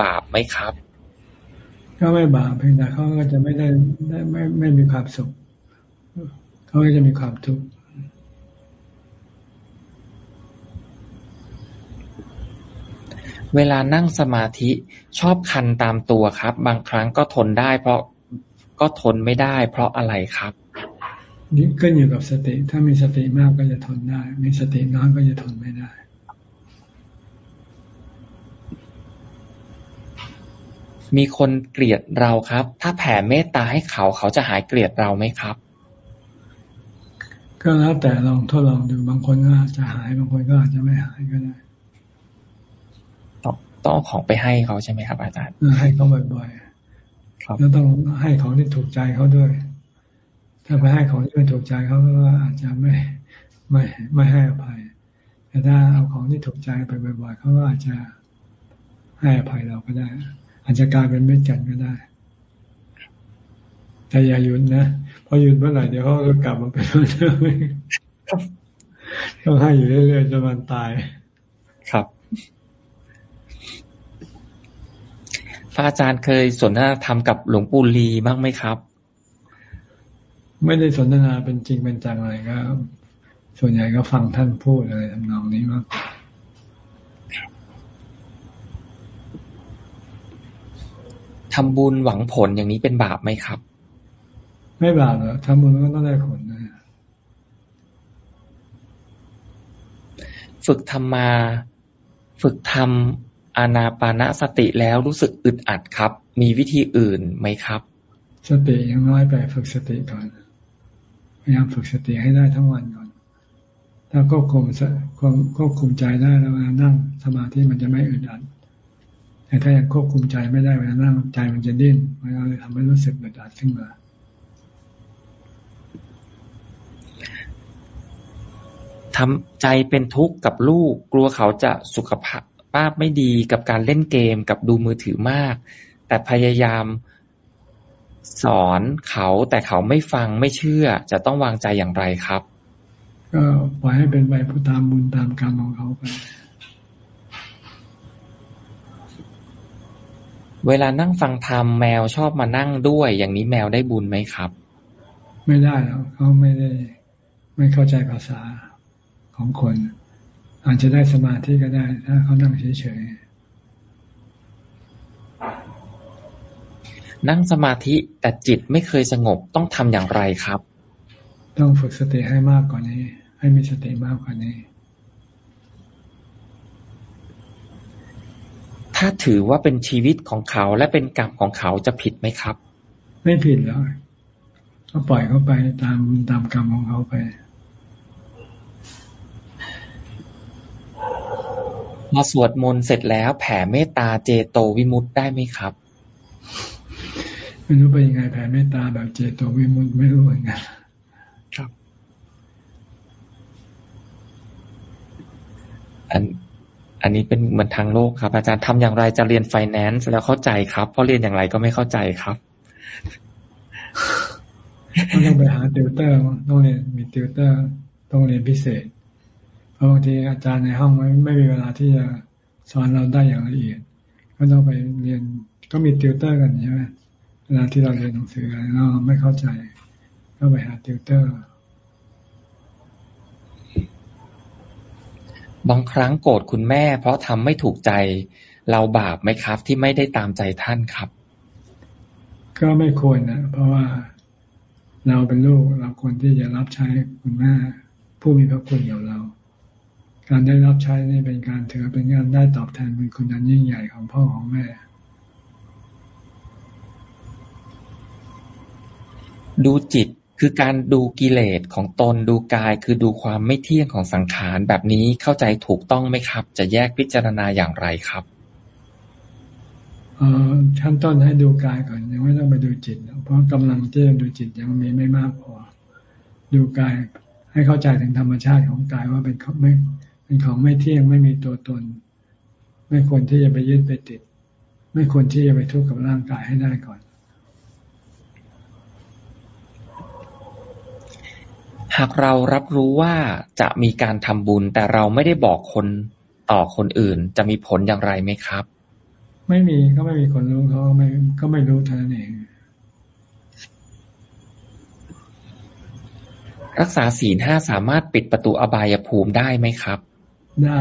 บาปไหมครับ ก็ไม่บาปเพียงแต่เขาก็จะไม่ได้ได้ไม่ไม่มีความสุขเขาก็จะมีความทุกข์เวลานั่งสมาธิชอบคันตามตัวครับ บางครั้งก็ทนได้ เพราะก็ทนไม่ได้ เพราะอะไรครับนี่ก็อยู่กับสติ ถ้ามีสติมากก็จะทนได้ มีสติน้อยก็จะทนไม่ได้ มีคนเกลียดเราครับ ถ้าแผ่เมตตาให้เขา เขาจะหายเกลียดเราไหมครับ ก็แล้วแต่ลองทดลองดูบางคนก็อาจจะหายบางคนก็อาจจะไม่หายก็ได้ต้องต้องของไปให้เขาใช่ไหมครับ อาจารย์ให้เขาบ่อยๆครับแล้วต้องให้ของที่ถูกใจเขาด้วย ถ้าไปให้ของที่ไม่ถูกใจเขาก็อาจจะไม่ไม่ไม่ให้อภัยแต่ถ้าเอาของที่ถูกใจไปบ่อยๆเขาก็อาจจะให้อภัยเราก็ได้ อาจจะกลายเป็นเม็ดกันก็ได้ แต่อย่าหยุดนะพอหยุดเมื่อไหร่เดี๋ยวเขาก็กลับมาเป็นเหมือนเดิมต้องให้อยู่เรื่อยๆจนมันตาย ครับพระอาจารย์เคยสนทนาธรรมกับหลวงปู่ลีบ้างไหมครับ ไม่ได้สนทนาเป็นจริงเป็นจังอะไรก็ส่วนใหญ่ก็ฟังท่านพูดอะไรทำนองนี้มาก ทำบุญหวังผลอย่างนี้เป็นบาปไหมครับ ไม่บาปหรอกทำบุญก็ต้องได้ผลนะฝึกทำมา ฝึกทำอานาปานสติแล้วรู้สึกอึดอัดครับ มีวิธีอื่นไหมครับ สติยังน้อยไปฝึกสติก่อนพยายามฝึกสติให้ได้ทั้งวันก่อน ถ้าควบคุมความควบคุมใจได้แล้วเวลานั่งสมาธิมันจะไม่อึดอัด แต่ถ้ายังควบคุมใจไม่ได้เวลานั่งใจมันจะดิ้นมันก็เลยทำให้รู้สึกอึดอัดขึ้นมาทำใจเป็นทุกข์กับลูก กลัวเขาจะสุขภาพไม่ดีกับการเล่นเกมกับดูมือถือมาก แต่พยายามสอนเขาแต่เขาไม่ฟังไม่เชื่อ จะต้องวางใจอย่างไรครับ ก็ปล่อยให้เป็นไปผู้ตามบุญตามกรรมของเขาไป เวลานั่งฟังธรรมแมวชอบมานั่งด้วย อย่างนี้แมวได้บุญไหมครับ ไม่ได้แล้วเขาไม่ได้ ไม่เข้าใจภาษาของคน อาจจะได้สมาธิก็ได้ ถ้าเขานั่งเฉยๆนั่งสมาธิแต่จิตไม่เคยสงบต้องทำอย่างไรครับ ต้องฝึกสติให้มากกว่านี้ ให้มีสติมากกว่านี้ ถ้าถือว่าเป็นชีวิตของเขาและเป็นกรรมของเขาจะผิดไหมครับ ไม่ผิดแล้วก็ปล่อยเขาไปตามตามกรรมของเขาไปพอสวดมนต์เสร็จแล้วแผ่เมตตาเจโตวิมุตต์ได้ไหมครับไม่รู้ไปยังไงแผ่เมตตาแบบเจโตวิมุตต์ไม่รู้เหมือนกันครับ อัน อันนี้เป็นเหมือนทางโลกครับ อาจารย์ทำอย่างไรจะเรียนไฟแนนซ์แล้วเข้าใจครับ เพราะเรียนอย่างไรก็ไม่เข้าใจครับต้องไปหาติวเตอร์ต้องเรียนมีติวเตอร์ ต้องเรียนพิเศษ เพราะบางทีอาจารย์ในห้องไม่ไม่มีเวลาที่จะสอนเราได้อย่างละเอียด ก็ต้องไปเรียนก็มีติวเตอร์กันใช่ไหมเวลาที่เราเรียนหนังสืออะไรเราไม่เข้าใจ ก็ไปหาติวเตอร์ บางครั้งโกรธคุณแม่ เพราะทำไม่ถูกใจ เราบาปไหมครับ ที่ไม่ได้ตามใจท่านครับ ก็ไม่ควรนะเพราะว่าเราเป็นลูกเราควรที่จะรับใช้คุณแม่ผู้มีพระคุณอย่างเรา การได้รับใช้นี่เป็นการถือเป็นงานได้ตอบแทนบุญคุณอันยิ่งใหญ่ของพ่อของแม่ ดูจิต คือการดูกิเลสของตนดูกาย คือดูความไม่เที่ยงของสังขารแบบนี้เข้าใจถูกต้องไหมครับ จะแยกพิจารณาอย่างไรครับขั้นต้นให้ดูกายก่อนยังไม่ต้องไปดูจิต เพราะกำลังที่จะดูจิตยังมีไม่มากพอ ดูกายให้เข้าใจถึงธรรมชาติของกายว่าเป็นไม่เป็นของไม่เที่ยงไม่มีตัวตน ไม่ควรที่จะไปยึดไปติด ไม่ควรที่จะไปทุกข์กับร่างกายให้ได้ก่อน หากเรารับรู้ว่าจะมีการทำบุญ แต่เราไม่ได้บอกคนต่อคนอื่น จะมีผลอย่างไรไหมครับ ไม่มีก็ไม่มีคนรู้เขาไม่ก็ไม่รู้เท่านั้นเอง รักษาศีลห้าสามารถปิดประตูอบายภูมิได้ไหมครับ ได้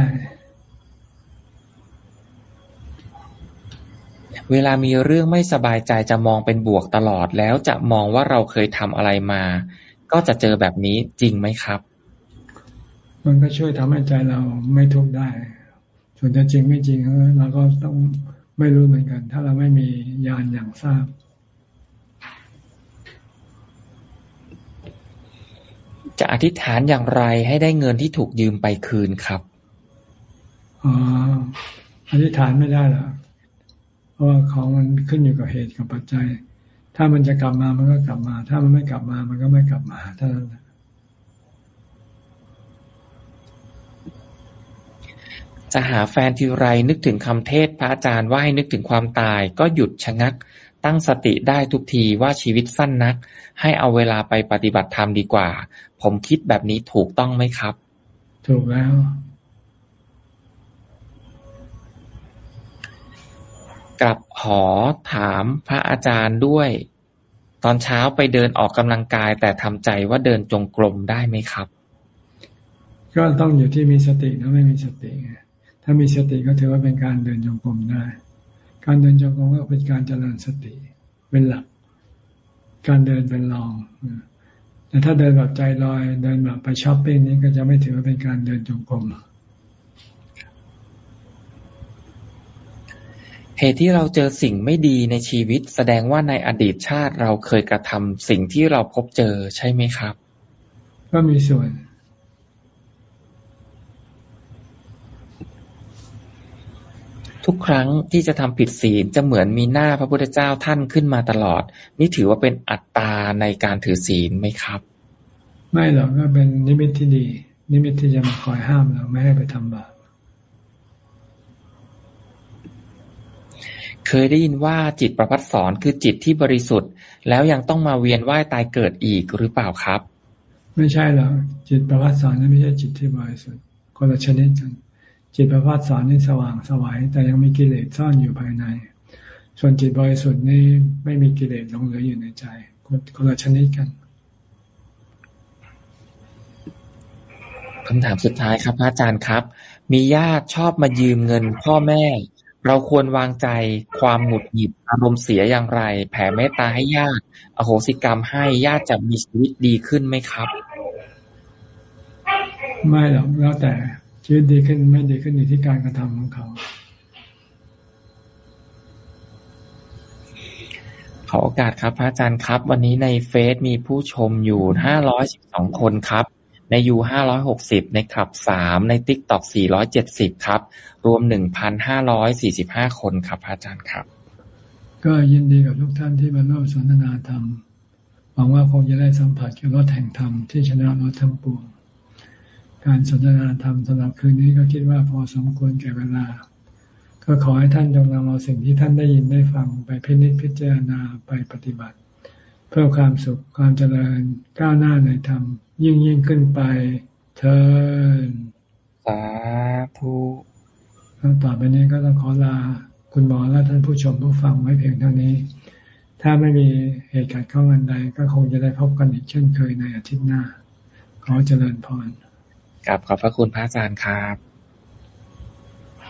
เวลามีเรื่องไม่สบายใจจะมองเป็นบวกตลอดแล้วจะมองว่าเราเคยทำอะไรมา ก็จะเจอแบบนี้จริงไหมครับ มันก็ช่วยทำให้ใจเราไม่ทุกข์ได้ ส่วนจะจริงไม่จริงเราก็ต้องไม่รู้เหมือนกัน ถ้าเราไม่มีญาณอย่างทราบ จะอธิษฐานอย่างไรให้ได้เงินที่ถูกยืมไปคืนครับอ๋ออธิษฐานไม่ได้หรอเพราะว่าของมันขึ้นอยู่กับเหตุกับปัจจัย ถ้ามันจะกลับมามันก็กลับมา ถ้ามันไม่กลับมา มันก็ไม่กลับมาเท่านั้นจะหาแฟนทีไรนึกถึงคำเทศพระอาจารย์ว่าให้นึกถึงความตาย ก็หยุดชะงัก ตั้งสติได้ทุกทีว่าชีวิตสั้นนัก ให้เอาเวลาไปปฏิบัติธรรมดีกว่า ผมคิดแบบนี้ถูกต้องไหมครับ ถูกแล้ว กลับหอถามพระอาจารย์ด้วย ตอนเช้าไปเดินออกกำลังกาย แต่ทำใจว่าเดินจงกรมได้ไหมครับ ก็ต้องอยู่ที่มีสติถ้าไม่มีสติถ้ามีสติก็ถือว่าเป็นการเดินจงกรมได้ การเดินจงกรมก็เป็นการเจริญสติเป็นหลัก การเดินเป็นรองแต่ถ้าเดินแบบใจลอย เดินแบบไปช้อปปิ้งนี้ก็จะไม่ถือว่าเป็นการเดินจงกรม เหตุที่เราเจอสิ่งไม่ดีในชีวิต แสดงว่าในอดีตชาติเราเคยกระทำสิ่งที่เราพบเจอใช่ไหมครับ ก็มีส่วน ทุกครั้งที่จะทำผิดศีลจะเหมือนมีหน้าพระพุทธเจ้าท่านขึ้นมาตลอด นี่ถือว่าเป็นอัตตาในการถือศีลไหมครับ ไม่หรอกก็เป็นนิมิตที่ดี นิมิตที่จะมาคอยห้ามเราไม่ให้ไปทำบาป เคยได้ยินว่าจิตประพัดสอนคือจิตที่บริสุทธิ์ แล้วยังต้องมาเวียนว่ายตายเกิดอีกหรือเปล่าครับ ไม่ใช่หรอกจิตประพัดสอนนั่นไม่ใช่จิตที่บริสุทธิ์คนละชนิดกันจิตประพัดสอนนี่สว่างสวัยแต่ยังมีกิเลสซ่อนอยู่ภายใน ส่วนจิตบริสุทธิ์นี่ไม่มีกิเลสหลงเหลืออยู่ในใจคนละชนิดกันคำถามสุดท้ายครับอาจารย์ครับ มีญาติชอบมายืมเงินพ่อแม่ เราควรวางใจความหงุดหงิดอารมณ์เสียอย่างไร แผ่เมตตาให้ญาติ อโหสิกรรมให้ญาติจะมีชีวิตดีขึ้นไหมครับ ไม่หรอกแล้วแต่ชีวิตดีขึ้นไม่ดีขึ้นอยู่ที่การกระทำของเขาขอโอกาสครับพระอาจารย์ครับ วันนี้ในเฟซมีผู้ชมอยู่ห้าร้อยสิบสองคนครับ ในยูห้าร้อยหกสิบในคลับสามใน TikTok สี่ร้อยเจ็ดสิบครับ รวมหนึ่งพันห้าร้อยสี่สิบห้าคนครับอาจารย์ครับ ก็ยินดีกับทุกท่านที่มาร่วมสนทนาธรรมหวังว่าคงจะได้สัมผัสกับรถแห่งธรรมที่ชนะรถทั้งปวงการสนทนาธรรมสำหรับคืนนี้ก็คิดว่าพอสมควรแก่เวลา ก็ขอให้ท่านจงนำเอาสิ่งที่ท่านได้ยินได้ฟังไปพิจิตพิจารณาไปปฏิบัติ เพื่อความสุขความเจริญก้าวหน้าในธรรม ยิ่งยิ่งขึ้นไปเทินสาธุต่อไปนี้ก็ต้องขอลาคุณหมอและท่านผู้ชมผู้ฟังไว้เพียงเท่านี้ ถ้าไม่มีเหตุการณ์ข้องอันใด ก็คงจะได้พบกันอีกเช่นเคยในอาทิตย์หน้า ขอเจริญพรกับขอบพระคุณพระอาจารย์ครับ